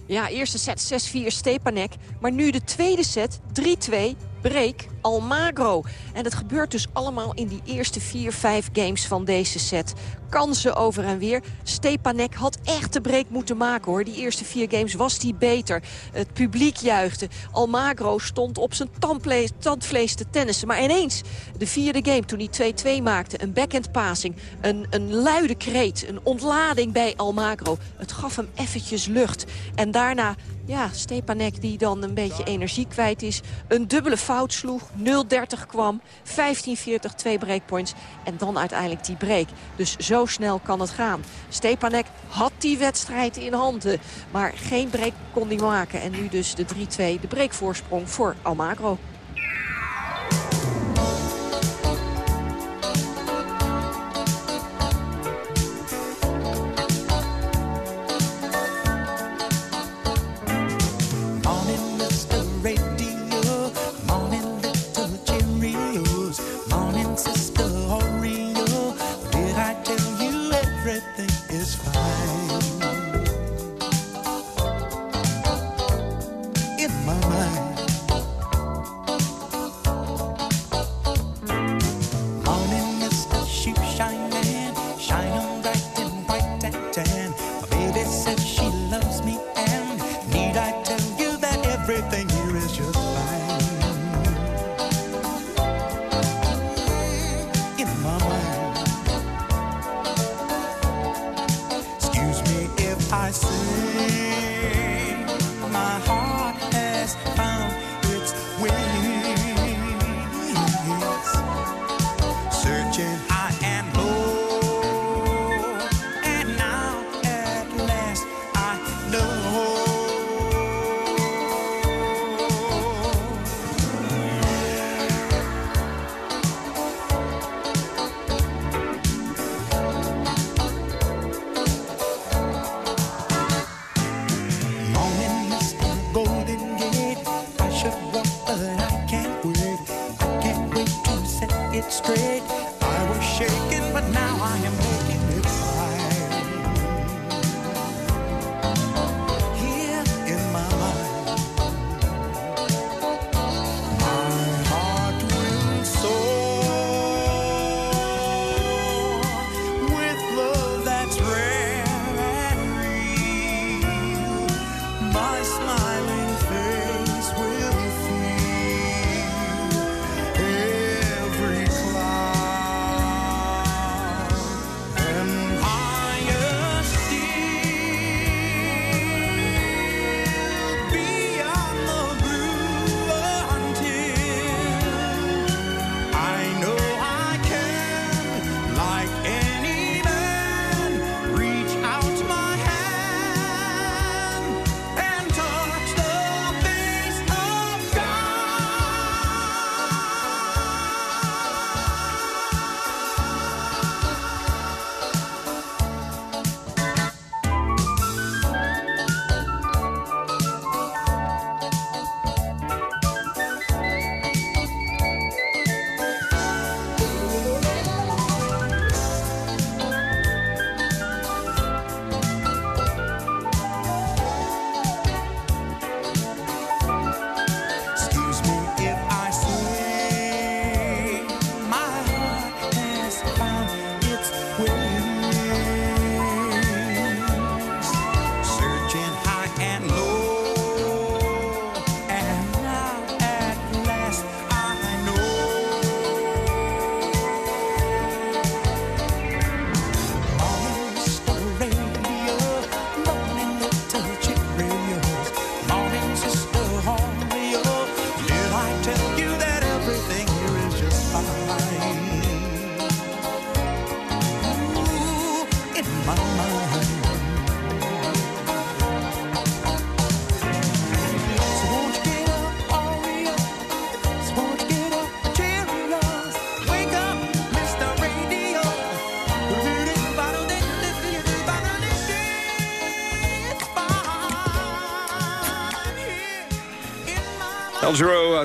Ja, eerste set 6-4 Stepanek. Maar nu de tweede set 3-2 break Almagro. En dat gebeurt dus allemaal in die eerste 4, 5 games van deze set. Kansen over en weer. Stepanek had echt de break moeten maken hoor. Die eerste vier games was hij beter. Het publiek juichte. Almagro stond op zijn tandvlees, tandvlees te tennissen. Maar ineens, de vierde game, toen hij 2-2 maakte... een backhand passing, een, een luide kreet, een ontlading bij Almagro. Het gaf hem eventjes lucht. En daarna ja, Stepanek die dan een beetje energie kwijt is. Een dubbele fout sloeg, 0-30 kwam, 15-40, twee breakpoints. En dan uiteindelijk die break. Dus zo snel kan het gaan. Stepanek had die wedstrijd in handen. Maar geen break kon hij maken. En nu dus de 3-2, de breakvoorsprong voor Almagro. baby said she loved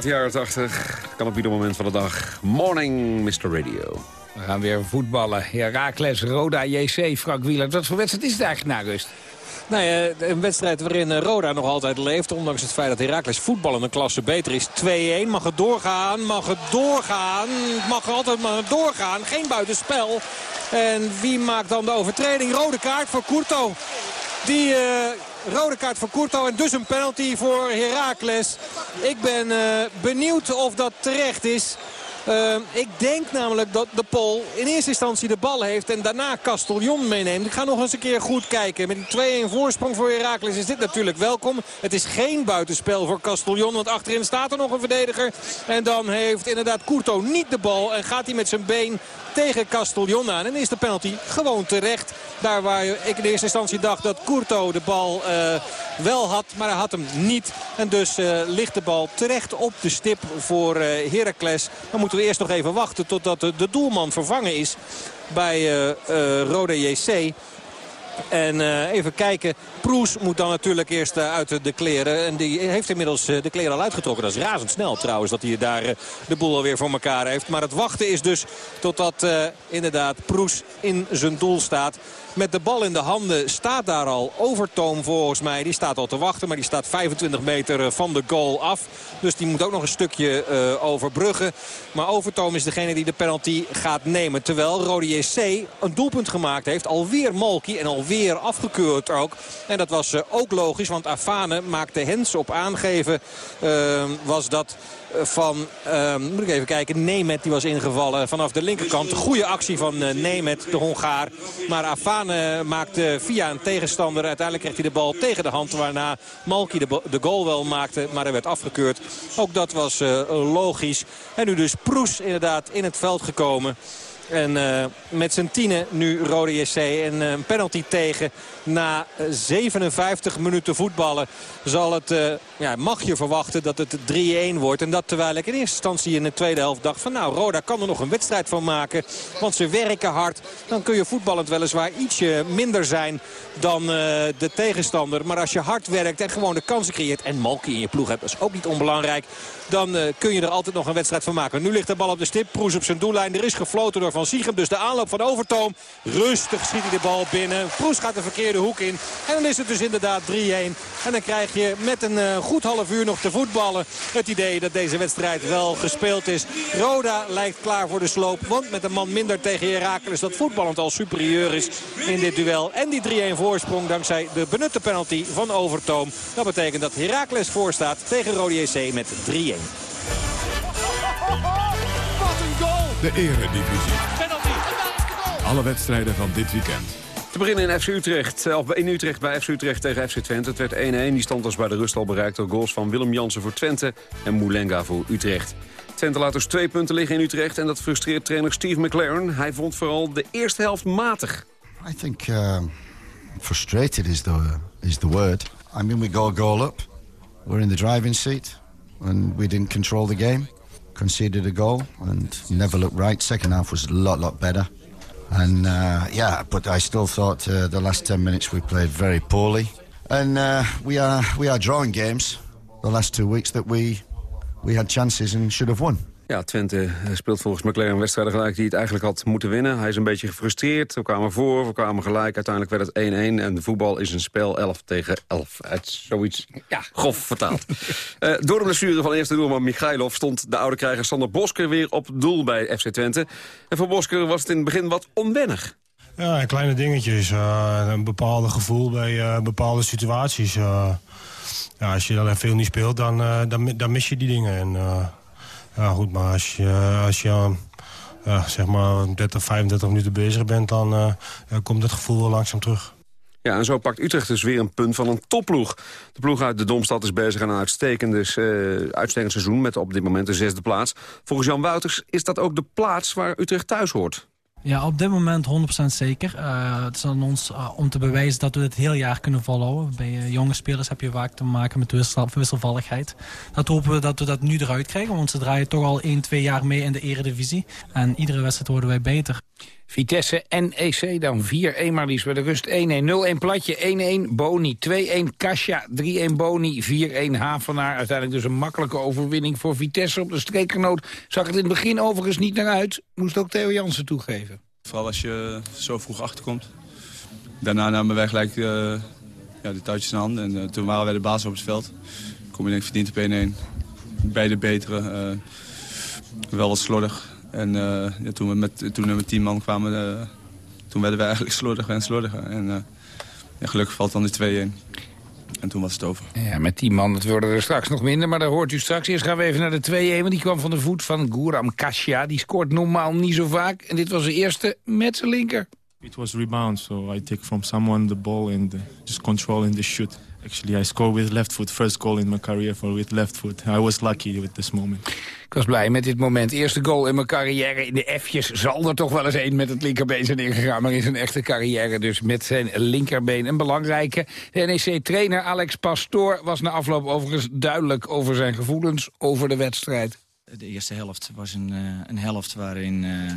uit de jaren 80. Kan op ieder moment van de dag. Morning, Mr. Radio. We gaan weer voetballen. Herakles, Roda, JC, Frank Wieler. Wat voor wedstrijd is het eigenlijk na rust? Nou ja, een wedstrijd waarin eh, Roda nog altijd leeft. Ondanks het feit dat Heracles voetbal een klasse beter is. 2-1. Mag het doorgaan? Mag het doorgaan? Mag er altijd maar doorgaan. Geen buitenspel. En wie maakt dan de overtreding? Rode kaart voor Courto. Die uh, rode kaart voor Courto en dus een penalty voor Heracles. Ik ben uh, benieuwd of dat terecht is. Uh, ik denk namelijk dat de Pol in eerste instantie de bal heeft en daarna Castellon meeneemt. Ik ga nog eens een keer goed kijken. Met een 2-1 voorsprong voor Heracles is dit natuurlijk welkom. Het is geen buitenspel voor Castellon, want achterin staat er nog een verdediger. En dan heeft inderdaad Courto niet de bal en gaat hij met zijn been tegen Castellon aan. En is de penalty gewoon terecht. Daar waar ik in eerste instantie dacht dat Courto de bal uh, wel had. Maar hij had hem niet. En dus uh, ligt de bal terecht op de stip voor uh, Heracles. Dan moeten we eerst nog even wachten totdat de, de doelman vervangen is bij Rode JC. En uh, even kijken. Proes moet dan natuurlijk eerst uh, uit de kleren. En die heeft inmiddels uh, de kleren al uitgetrokken. Dat is razendsnel trouwens dat hij daar de boel alweer voor elkaar heeft. Maar het wachten is dus totdat inderdaad Proes in zijn doel staat. Met de bal in de handen staat daar al Overtoom volgens mij. Die staat al te wachten, maar die staat 25 meter van de goal af. Dus die moet ook nog een stukje uh, overbruggen. Maar Overtoom is degene die de penalty gaat nemen. Terwijl Rode JC een doelpunt gemaakt heeft. Alweer Malky en alweer afgekeurd ook. En dat was uh, ook logisch, want Afane maakte Hens op aangeven. Was dat van, uh, moet ik even kijken, Nemet die was ingevallen vanaf de linkerkant. Goede actie van uh, Nemet, de Hongaar. Maar Afane maakte via een tegenstander. Uiteindelijk kreeg hij de bal tegen de hand. Waarna Malky de, goal wel maakte, maar hij werd afgekeurd. Ook dat was uh, logisch. En nu dus Proes inderdaad in het veld gekomen. En uh, met zijn tienen nu Rode JC en uh, een penalty tegen. Na 57 minuten voetballen zal het, ja, mag je verwachten dat het 3-1 wordt. En dat terwijl ik in eerste instantie in de tweede helft dacht van nou Roda kan er nog een wedstrijd van maken. Want ze werken hard. Dan kun je voetballend weliswaar ietsje minder zijn dan de tegenstander. Maar als je hard werkt en gewoon de kansen creëert en Malky in je ploeg hebt, dat is ook niet onbelangrijk. Dan kun je er altijd nog een wedstrijd van maken. Nu ligt de bal op de stip. Proes op zijn doellijn. Er is gefloten door Van Siegem. Dus de aanloop van Overtoom. Rustig schiet hij de bal binnen. Proes gaat de verkeerde hoek in. En dan is het dus inderdaad 3-1. En dan krijg je met een uh, goed half uur nog te voetballen. Het idee dat deze wedstrijd wel gespeeld is. Roda lijkt klaar voor de sloop. Want met een man minder tegen Herakles dat voetballend al superieur is in dit duel. En die 3-1 voorsprong dankzij de benutte penalty van Overtoom. Dat betekent dat Herakles voorstaat tegen Rode JC met 3-1. (laughs) De Eredivisie. Alle wedstrijden van dit weekend. Te beginnen in FC Utrecht. Of in Utrecht bij FC Utrecht tegen FC Twente. Het werd 1-1. Die stand was bij de rust al bereikt door goals van Willem Jansen voor Twente en Moulenga voor Utrecht. Twente laat dus twee punten liggen in Utrecht en dat frustreert trainer Steve McLaren. Hij vond vooral de eerste helft matig. I think uh, frustrated is the, is the word. I mean we go a goal up. We're in the driving seat and we didn't control the game. Conceded a goal and never looked right. Second half was a lot, lot better. And uh, yeah, but I still thought uh, the last 10 minutes we played very poorly. And uh, we are we are drawing games the last two weeks that we we had chances and should have won. Ja, Twente speelt volgens McLaren wedstrijden gelijk die het eigenlijk had moeten winnen. Hij is een beetje gefrustreerd. We kwamen voor, we kwamen gelijk. Uiteindelijk werd het 1-1 en de voetbal is een spel 11 tegen 11. Het is zoiets ja. grof vertaald. uh, (laughs) door de blessure van eerste doelman Michailov stond de oude krijger Sander Bosker weer op doel bij FC Twente. En voor Bosker was het in het begin wat onwennig. Ja, kleine dingetjes. Uh, een bepaalde gevoel bij uh, bepaalde situaties. ja, als je dan veel niet speelt, dan, dan, dan mis je die dingen. En, ja, goed, maar als je, als je uh, zeg maar 30, 35 minuten bezig bent... dan uh, komt het gevoel wel langzaam terug. Ja, en zo pakt Utrecht dus weer een punt van een topploeg. De ploeg uit de Domstad is bezig aan een uitstekend, uh, uitstekend seizoen... met op dit moment de zesde plaats. Volgens Jan Wouters is dat ook de plaats waar Utrecht thuis hoort. Ja, op dit moment 100% zeker. Uh, het is aan ons uh, om te bewijzen dat we het heel jaar kunnen volhouden. Bij uh, jonge spelers heb je vaak te maken met wissel, wisselvalligheid. Dat hopen we dat we dat nu eruit krijgen, want ze draaien toch al 1, 2 jaar mee in de eredivisie. En iedere wedstrijd worden wij beter. Vitesse NEC dan 4-1 maar liefst bij de rust 1-1. 0-1 Platje, 1-1 Boni, 2-1 Kasia, 3-1 Boni, 4-1 Havenaar. Uiteindelijk dus een makkelijke overwinning voor Vitesse op de streekgenoot. Zag het in het begin overigens niet naar uit. Moest ook Theo Jansen toegeven. Vooral als je zo vroeg achterkomt. Daarna namen wij gelijk uh, ja, de touwtjes in handen. En uh, toen waren wij de baas op het veld. Kom je denk ik verdiend op 1-1. Beide betere. Uh, wel wat slordig. En uh, ja, toen, we met, toen we met tien man kwamen, uh, toen werden we eigenlijk slordiger en slordiger. En uh, ja, gelukkig valt dan de 2-1. En toen was het over. Ja, met 10 man, het worden er straks nog minder. Maar daar hoort u straks. Eerst gaan we even naar de 2-1. Want die kwam van de voet van Guram Kasia. Die scoort normaal niet zo vaak. En dit was de eerste met zijn linker. It was rebound, so I take from someone the ball and just controlling the shoot. Actually, I scored with left foot. First goal in my career for with left foot. I was lucky with this moment. Ik was blij met dit moment. Eerste goal in mijn carrière. In de F'jes zal er toch wel eens één met het linkerbeen zijn ingegaan. Maar in zijn echte carrière dus met zijn linkerbeen. Een belangrijke. De NEC-trainer Alex Pastoor was na afloop overigens duidelijk over zijn gevoelens over de wedstrijd. De eerste helft was een, uh, een helft waarin uh,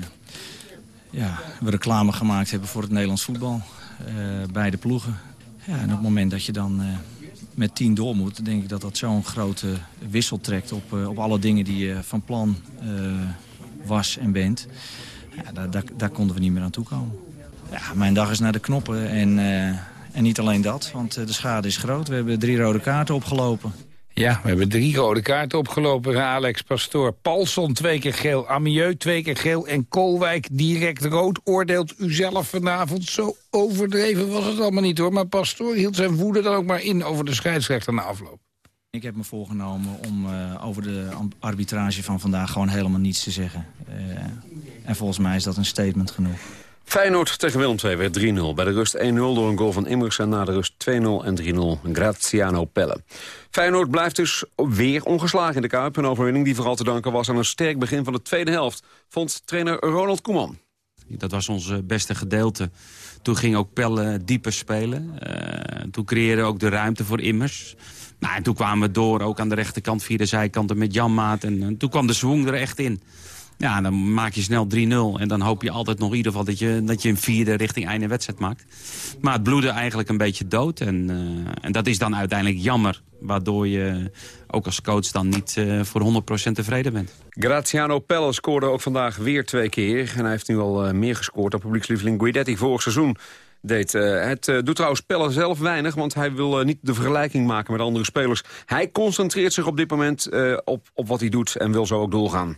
ja, we reclame gemaakt hebben voor het Nederlands voetbal. Uh, beide ploegen. Ja, en op het moment dat je dan uh, met tien door moet... denk ik dat dat zo'n grote wissel trekt op, uh, op alle dingen die je van plan uh, was en bent. Ja, daar, daar, daar, konden we niet meer aan toe komen. Ja, mijn dag is naar de knoppen en, en niet alleen dat, want de schade is groot. We hebben drie rode kaarten opgelopen. Ja, we hebben drie rode kaarten opgelopen. Alex Pastoor, Paulson twee keer geel, Amieux twee keer geel... en Kolwijk direct rood. Oordeelt u zelf vanavond zo overdreven was het allemaal niet hoor. Maar Pastoor hield zijn woede dan ook maar in over de scheidsrechter na afloop. Ik heb me voorgenomen om uh, over de arbitrage van vandaag gewoon helemaal niets te zeggen. Uh, en volgens mij is dat een statement genoeg. Feyenoord tegen Willem II werd 3-0. Bij de rust 1-0 door een goal van Immers en na de rust 2-0 en 3-0 Graziano Pelle. Feyenoord blijft dus weer ongeslagen in de Kuip. Een overwinning die vooral te danken was aan een sterk begin van de tweede helft. Vond trainer Ronald Koeman. Dat was ons beste gedeelte. Toen ging ook Pelle dieper spelen. Uh, toen creëerde ook de ruimte voor Immers. Nou, en toen kwamen we door, ook aan de rechterkant via de zijkanten met Janmaat. En, en toen kwam de zwong er echt in. Ja, dan maak je snel 3-0. En dan hoop je altijd nog in ieder geval dat je, dat je een vierde richting einde wedstrijd maakt. Maar het bloedde eigenlijk een beetje dood. En, uh, en dat is dan uiteindelijk jammer. Waardoor je ook als coach dan niet uh, voor 100% tevreden bent. Graziano Pelle scoorde ook vandaag weer twee keer. En hij heeft nu al uh, meer gescoord dan publiekslieveling Guidetti vorig seizoen deed. Het doet trouwens Pelle zelf weinig, want hij wil niet de vergelijking maken met andere spelers. Hij concentreert zich op dit moment op, op wat hij doet en wil zo ook doorgaan.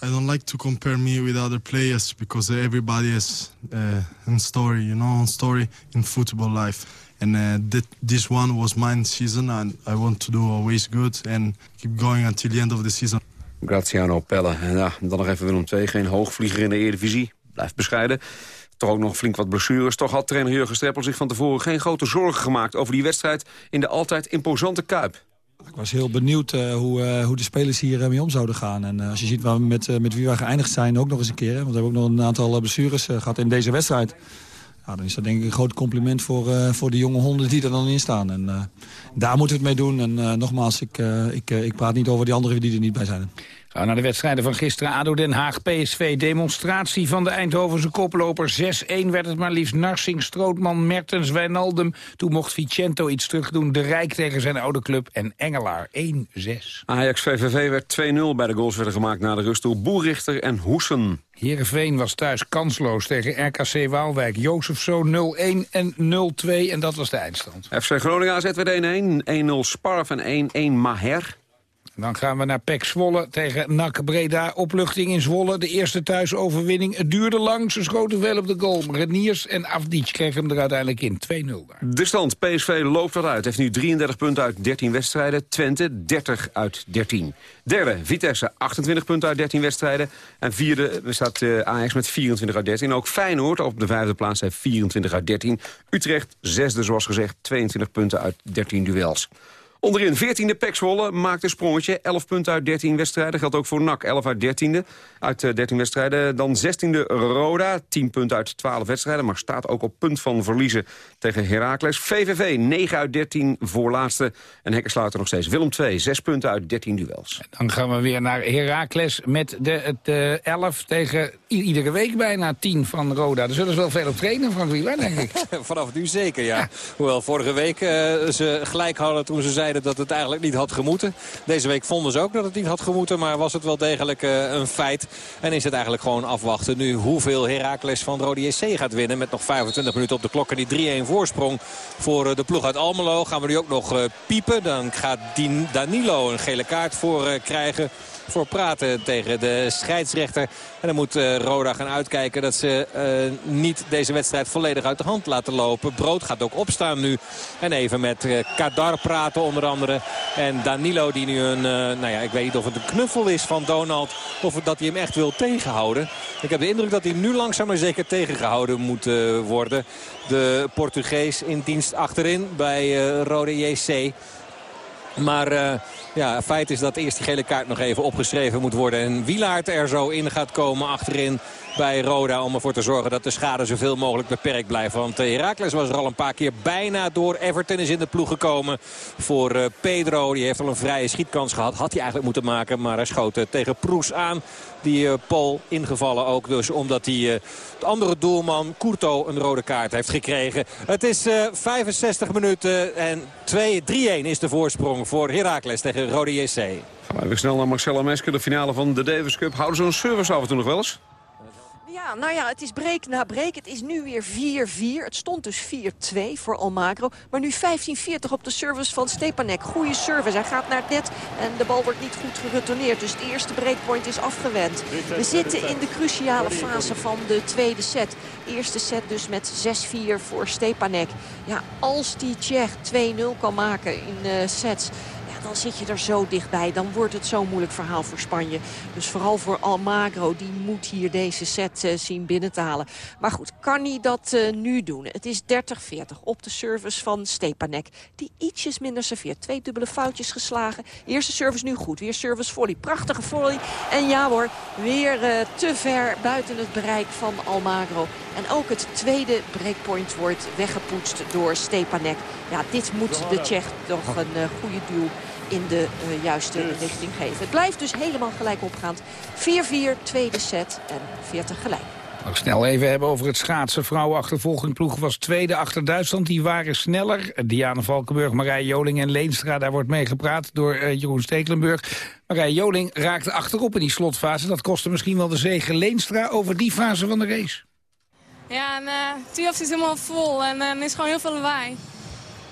I don't like to compare me with other players because everybody has uh, a story, you know, a story in football life. And uh, th this one was my season, and I want to do always good and keep going until the end of the season. Graziano Pelle. Dan nog even Willem II. Geen hoogvlieger in de Eredivisie. Blijft bescheiden. Toch ook nog flink wat blessures. Toch had trainer Jurgen Streppel zich van tevoren geen grote zorgen gemaakt... over die wedstrijd in de altijd imposante Kuip. Ik was heel benieuwd uh, hoe, uh, hoe de spelers hier uh, mee om zouden gaan. En als je ziet waar we met, met wie we geëindigd zijn, ook nog eens een keer. Want we hebben ook nog een aantal blessures gehad in deze wedstrijd. Dan is dat denk ik een groot compliment voor, voor de jonge honden die er dan in staan. En daar moeten we het mee doen. En nogmaals, ik, ik, ik praat niet over die anderen die er niet bij zijn. Gaan naar de wedstrijden van gisteren. ADO Den Haag, PSV, demonstratie van de Eindhovense koploper. 6-1 werd het maar liefst Narsing, Strootman, Mertens, Wijnaldum. Toen mocht Vicento iets terugdoen. De Rijk tegen zijn oude club en Engelaar 1-6. Ajax-VVV werd 2-0 bij de goals werden gemaakt na de rust door Boerichter en Hoesen. Heerenveen was thuis kansloos tegen RKC Waalwijk. Jozefzo 0-1 en 0-2 en dat was de eindstand. FC Groningen AZ werd 1-1, 1-0 Sparf en 1-1 Maher. Dan gaan we naar Pek Zwolle tegen NAC Breda. Opluchting in Zwolle, de eerste thuisoverwinning. Het duurde lang, ze schoten veel op de goal. Reniers en Afdic kregen hem er uiteindelijk in. 2-0 De stand, PSV loopt eruit. Heeft nu 33 punten uit 13 wedstrijden. Twente 30 uit 13. Derde, Vitesse 28 punten uit 13 wedstrijden. En vierde staat uh, Ajax met 24 uit 13. Ook Feyenoord op de vijfde plaats heeft 24 uit 13. Utrecht zesde, zoals gezegd, 22 punten uit 13 duels. Onderin 14e Pek maakt een sprongetje. 11 punten uit 13 wedstrijden. Geldt ook voor NAC. 11 uit 13e. Uit 13 wedstrijden. Dan 16e Roda. 10 punten uit 12 wedstrijden. Maar staat ook op punt van verliezen tegen Heracles. VVV 9 uit 13 voor laatste. En Hekken sluit er nog steeds. Willem 2 6 punten uit 13 duels. Dan gaan we weer naar Heracles met de, de 11 tegen iedere week bijna tien van Roda. Daar zullen ze wel veel op trainen, Frank Wieler, denk ik. (laughs) Vanaf nu zeker, ja. Hoewel vorige week uh, ze gelijk hadden toen ze zeiden dat het eigenlijk niet had gemoeten. Deze week vonden ze ook dat het niet had gemoeten. Maar was het wel degelijk uh, een feit. En is het eigenlijk gewoon afwachten nu hoeveel Heracles van Rode JC gaat winnen. Met nog 25 minuten op de klok en die 3-1 voorsprong voor uh, de ploeg uit Almelo. Gaan we nu ook nog piepen. Dan gaat Danilo een gele kaart voor krijgen voor praten tegen de scheidsrechter. En dan moet uh, Roda gaan uitkijken dat ze uh, niet deze wedstrijd volledig uit de hand laten lopen. Brood gaat ook opstaan nu. En even met Kadar praten onder andere. En Danilo die nu een, nou ja, ik weet niet of het een knuffel is van Donald. Of dat hij hem echt wil tegenhouden. Ik heb de indruk dat hij nu langzaam maar zeker tegengehouden moet worden. De Portugees in dienst achterin bij Rode JC. Maar uh, ja, feit is dat eerst die gele kaart nog even opgeschreven moet worden. En Wielaert er zo in gaat komen achterin bij Roda. Om ervoor te zorgen dat de schade zoveel mogelijk beperkt blijft. Want uh, Heracles was er al een paar keer bijna door. Everton is in de ploeg gekomen voor uh, Pedro. Die heeft al een vrije schietkans gehad. Had hij eigenlijk moeten maken. Maar hij schoot tegen Proes aan. Die Paul ingevallen ook. Dus omdat hij de andere doelman Courto een rode kaart heeft gekregen. Het is uh, 65 minuten en 3-1 is de voorsprong voor Heracles tegen Rode JC. Gaan we weer snel naar Marcelo Mesker, de finale van de Davis Cup. Houden ze een service af en toe nog wel eens? Ja, nou ja, het is break na break. Het is nu weer 4-4. Het stond dus 4-2 voor Almagro. Maar nu 15-40 op de service van Stepanek. Goede service. Hij gaat naar het net en de bal wordt niet goed geretourneerd. Dus de eerste breakpoint is afgewend. We zitten in de cruciale fase van de tweede set. Eerste set dus met 6-4 voor Stepanek. Ja, als die Tsjech 2-0 kan maken in uh, sets dan zit je er zo dichtbij. Dan wordt het zo'n moeilijk verhaal voor Spanje. Dus vooral voor Almagro, die moet hier deze set uh, zien binnen te halen. Maar goed, kan hij dat uh, nu doen? Het is 30-40 op de service van Stepanek. Die ietsjes minder serveert. Twee dubbele foutjes geslagen. Eerste service nu goed. Weer service volley. Prachtige volley. En ja hoor, weer uh, te ver buiten het bereik van Almagro. En ook het tweede breakpoint wordt weggepoetst door Stepanek. Ja, dit moet de Tsjech toch een uh, goede duw in de uh, juiste richting geven. Het blijft dus helemaal gelijk opgaand. 4-4, tweede set en 40 gelijk. Nog snel even hebben over het schaatsen. Vrouwenachtervolgingploeg was tweede achter Duitsland. Die waren sneller. Diana Valkenburg, Marije Joling en Leenstra. Daar wordt mee gepraat door uh, Jeroen Stekelenburg. Marije Joling raakte achterop in die slotfase. Dat kostte misschien wel de zege. Leenstra over die fase van de race. Ja, en uh, is helemaal vol en uh, er is gewoon heel veel lawaai.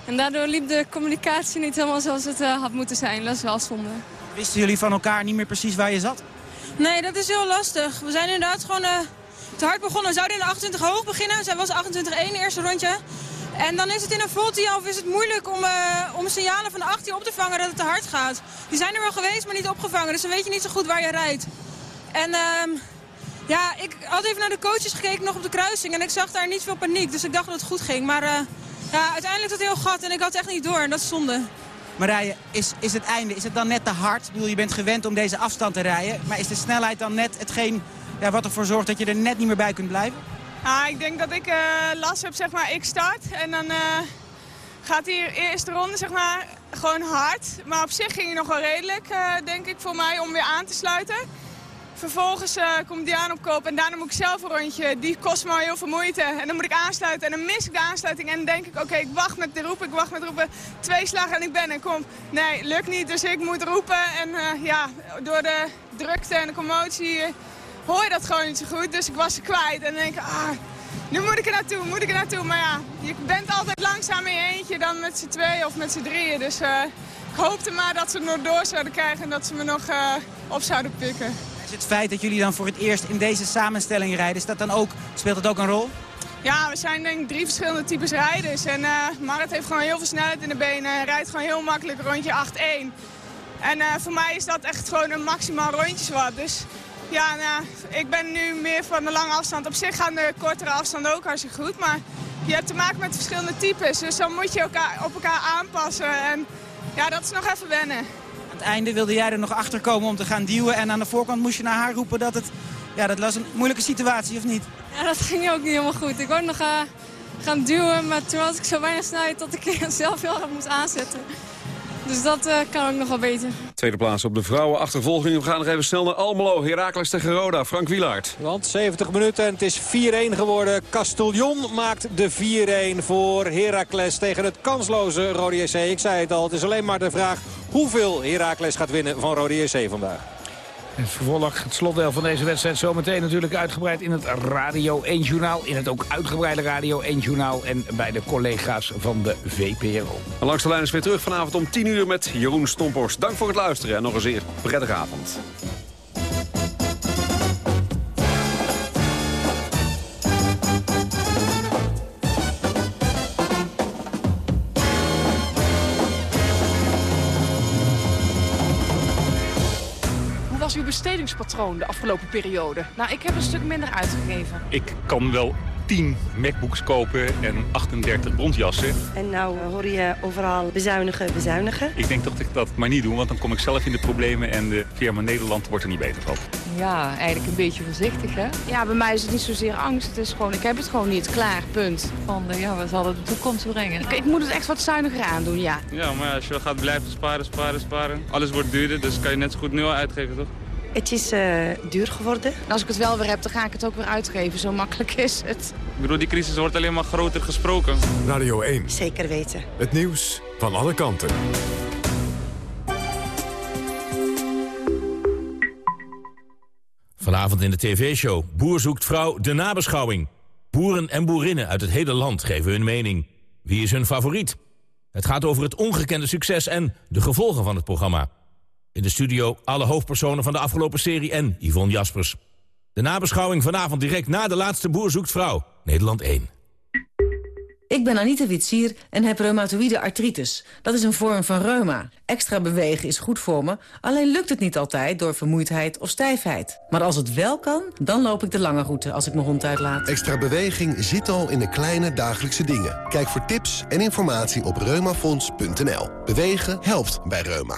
En daardoor liep de communicatie niet helemaal zoals het uh, had moeten zijn. Dat is wel zonde. Wisten jullie van elkaar niet meer precies waar je zat? Nee, dat is heel lastig. We zijn inderdaad gewoon uh, te hard begonnen. We zouden in de 28 hoog beginnen. Zij was 28-1 eerste rondje. En dan is het in een voltie of is het moeilijk om, uh, om signalen van de 18 op te vangen dat het te hard gaat. Die zijn er wel geweest, maar niet opgevangen. Dus dan weet je niet zo goed waar je rijdt. En... Uh, ja, ik had even naar de coaches gekeken nog op de kruising en ik zag daar niet veel paniek. Dus ik dacht dat het goed ging. Maar uh, ja, uiteindelijk het heel gat en ik had het echt niet door en dat is zonde. Marije, is, is het einde, is het dan net te hard? Ik bedoel, je bent gewend om deze afstand te rijden. Maar is de snelheid dan net hetgeen ja, wat ervoor zorgt dat je er net niet meer bij kunt blijven? Ja, ik denk dat ik uh, last heb, zeg maar, ik start. En dan uh, gaat hier eerste ronde, zeg maar, gewoon hard. Maar op zich ging hij nog wel redelijk, uh, denk ik, voor mij om weer aan te sluiten. Vervolgens uh, komt Diana op kop en daarna moet ik zelf een rondje. Die kost me al heel veel moeite. En dan moet ik aansluiten en dan mis ik de aansluiting. En dan denk ik, oké, ik wacht met de roepen, ik wacht met roepen. Twee slagen en ik ben en kom. Nee, lukt niet, dus ik moet roepen. En uh, ja, door de drukte en de commotie hoor je dat gewoon niet zo goed. Dus ik was ze kwijt en denk ik, ah, nu moet ik er naartoe, moet ik er naartoe. Maar ja, je bent altijd langzaam in je eentje dan met z'n tweeën of met z'n drieën. Dus ik hoopte maar dat ze het nog door zouden krijgen en dat ze me nog op zouden pikken. Is het feit dat jullie dan voor het eerst in deze samenstelling rijden, is dat dan ook, speelt dat ook een rol? Ja, we zijn denk drie verschillende types rijders. En uh, Marit heeft gewoon heel veel snelheid in de benen en rijdt gewoon heel makkelijk rondje 8-1. En uh, voor mij is dat echt gewoon een maximaal rondjeswatt. Dus ja, nou, ik ben nu meer van de lange afstand. Op zich gaan de kortere afstanden ook hartstikke goed. Maar je hebt te maken met verschillende types. Dus dan moet je elkaar, op elkaar aanpassen. En ja, dat is nog even wennen het einde wilde jij er nog achter komen om te gaan duwen. En aan de voorkant moest je naar haar roepen dat het... Ja, dat was een moeilijke situatie, of niet? Ja, dat ging ook niet helemaal goed. Ik wou nog uh, gaan duwen, maar toen was ik zo weinig snelheid dat ik (laughs) zelf heel erg moest aanzetten. Dus dat uh, kan ook nog wel beter. Tweede plaats op de vrouwenachtervolging. We gaan nog even snel naar Almelo. Heracles tegen Roda. Frank Wielaert. Want 70 minuten en het is 4-1 geworden. Castellon maakt de 4-1 voor Heracles tegen het kansloze Rode JC. Ik zei het al, het is alleen maar de vraag hoeveel Heracles gaat winnen van Rode JC vandaag. Het vervolg, het slotdeel van deze wedstrijd zometeen natuurlijk uitgebreid in het Radio 1 Journaal. In het ook uitgebreide Radio 1 Journaal en bij de collega's van de VPRO. Langs de lijn is weer terug vanavond om 10 uur met Jeroen Stompors. Dank voor het luisteren en nog een zeer prettige avond. Was uw bestedingspatroon de afgelopen periode? Nou, ik heb een stuk minder uitgegeven. Ik kan wel 10 MacBooks kopen en 38 bondjassen. En nou hoor je overal bezuinigen, bezuinigen. Ik denk dat ik dat maar niet doe, want dan kom ik zelf in de problemen... en de firma Nederland wordt er niet beter van. Ja, eigenlijk een beetje voorzichtig, hè? Ja, bij mij is het niet zozeer angst. Het is gewoon, ik heb het gewoon niet. Klaar, punt. Van, de, ja, wat zal het de toekomst brengen? Ik, ik moet het echt wat zuiniger aandoen, ja. Ja, maar als je gaat blijven sparen, sparen, sparen... alles wordt duurder, dus kan je net zo goed nu al uitgeven, toch? Het is uh, duur geworden. En als ik het wel weer heb, dan ga ik het ook weer uitgeven. Zo makkelijk is het. Ik bedoel, die crisis wordt alleen maar groter gesproken. Radio 1. Zeker weten. Het nieuws van alle kanten. Vanavond in de tv-show Boer zoekt vrouw de nabeschouwing. Boeren en boerinnen uit het hele land geven hun mening. Wie is hun favoriet? Het gaat over het ongekende succes en de gevolgen van het programma. In de studio alle hoofdpersonen van de afgelopen serie en Yvonne Jaspers. De nabeschouwing vanavond direct na de laatste Boer zoekt vrouw. Nederland 1. Ik ben Anita Witsier en heb reumatoïde artritis. Dat is een vorm van reuma. Extra bewegen is goed voor me, alleen lukt het niet altijd door vermoeidheid of stijfheid. Maar als het wel kan, dan loop ik de lange route als ik mijn hond uitlaat. Extra beweging zit al in de kleine dagelijkse dingen. Kijk voor tips en informatie op reumafonds.nl. Bewegen helpt bij reuma.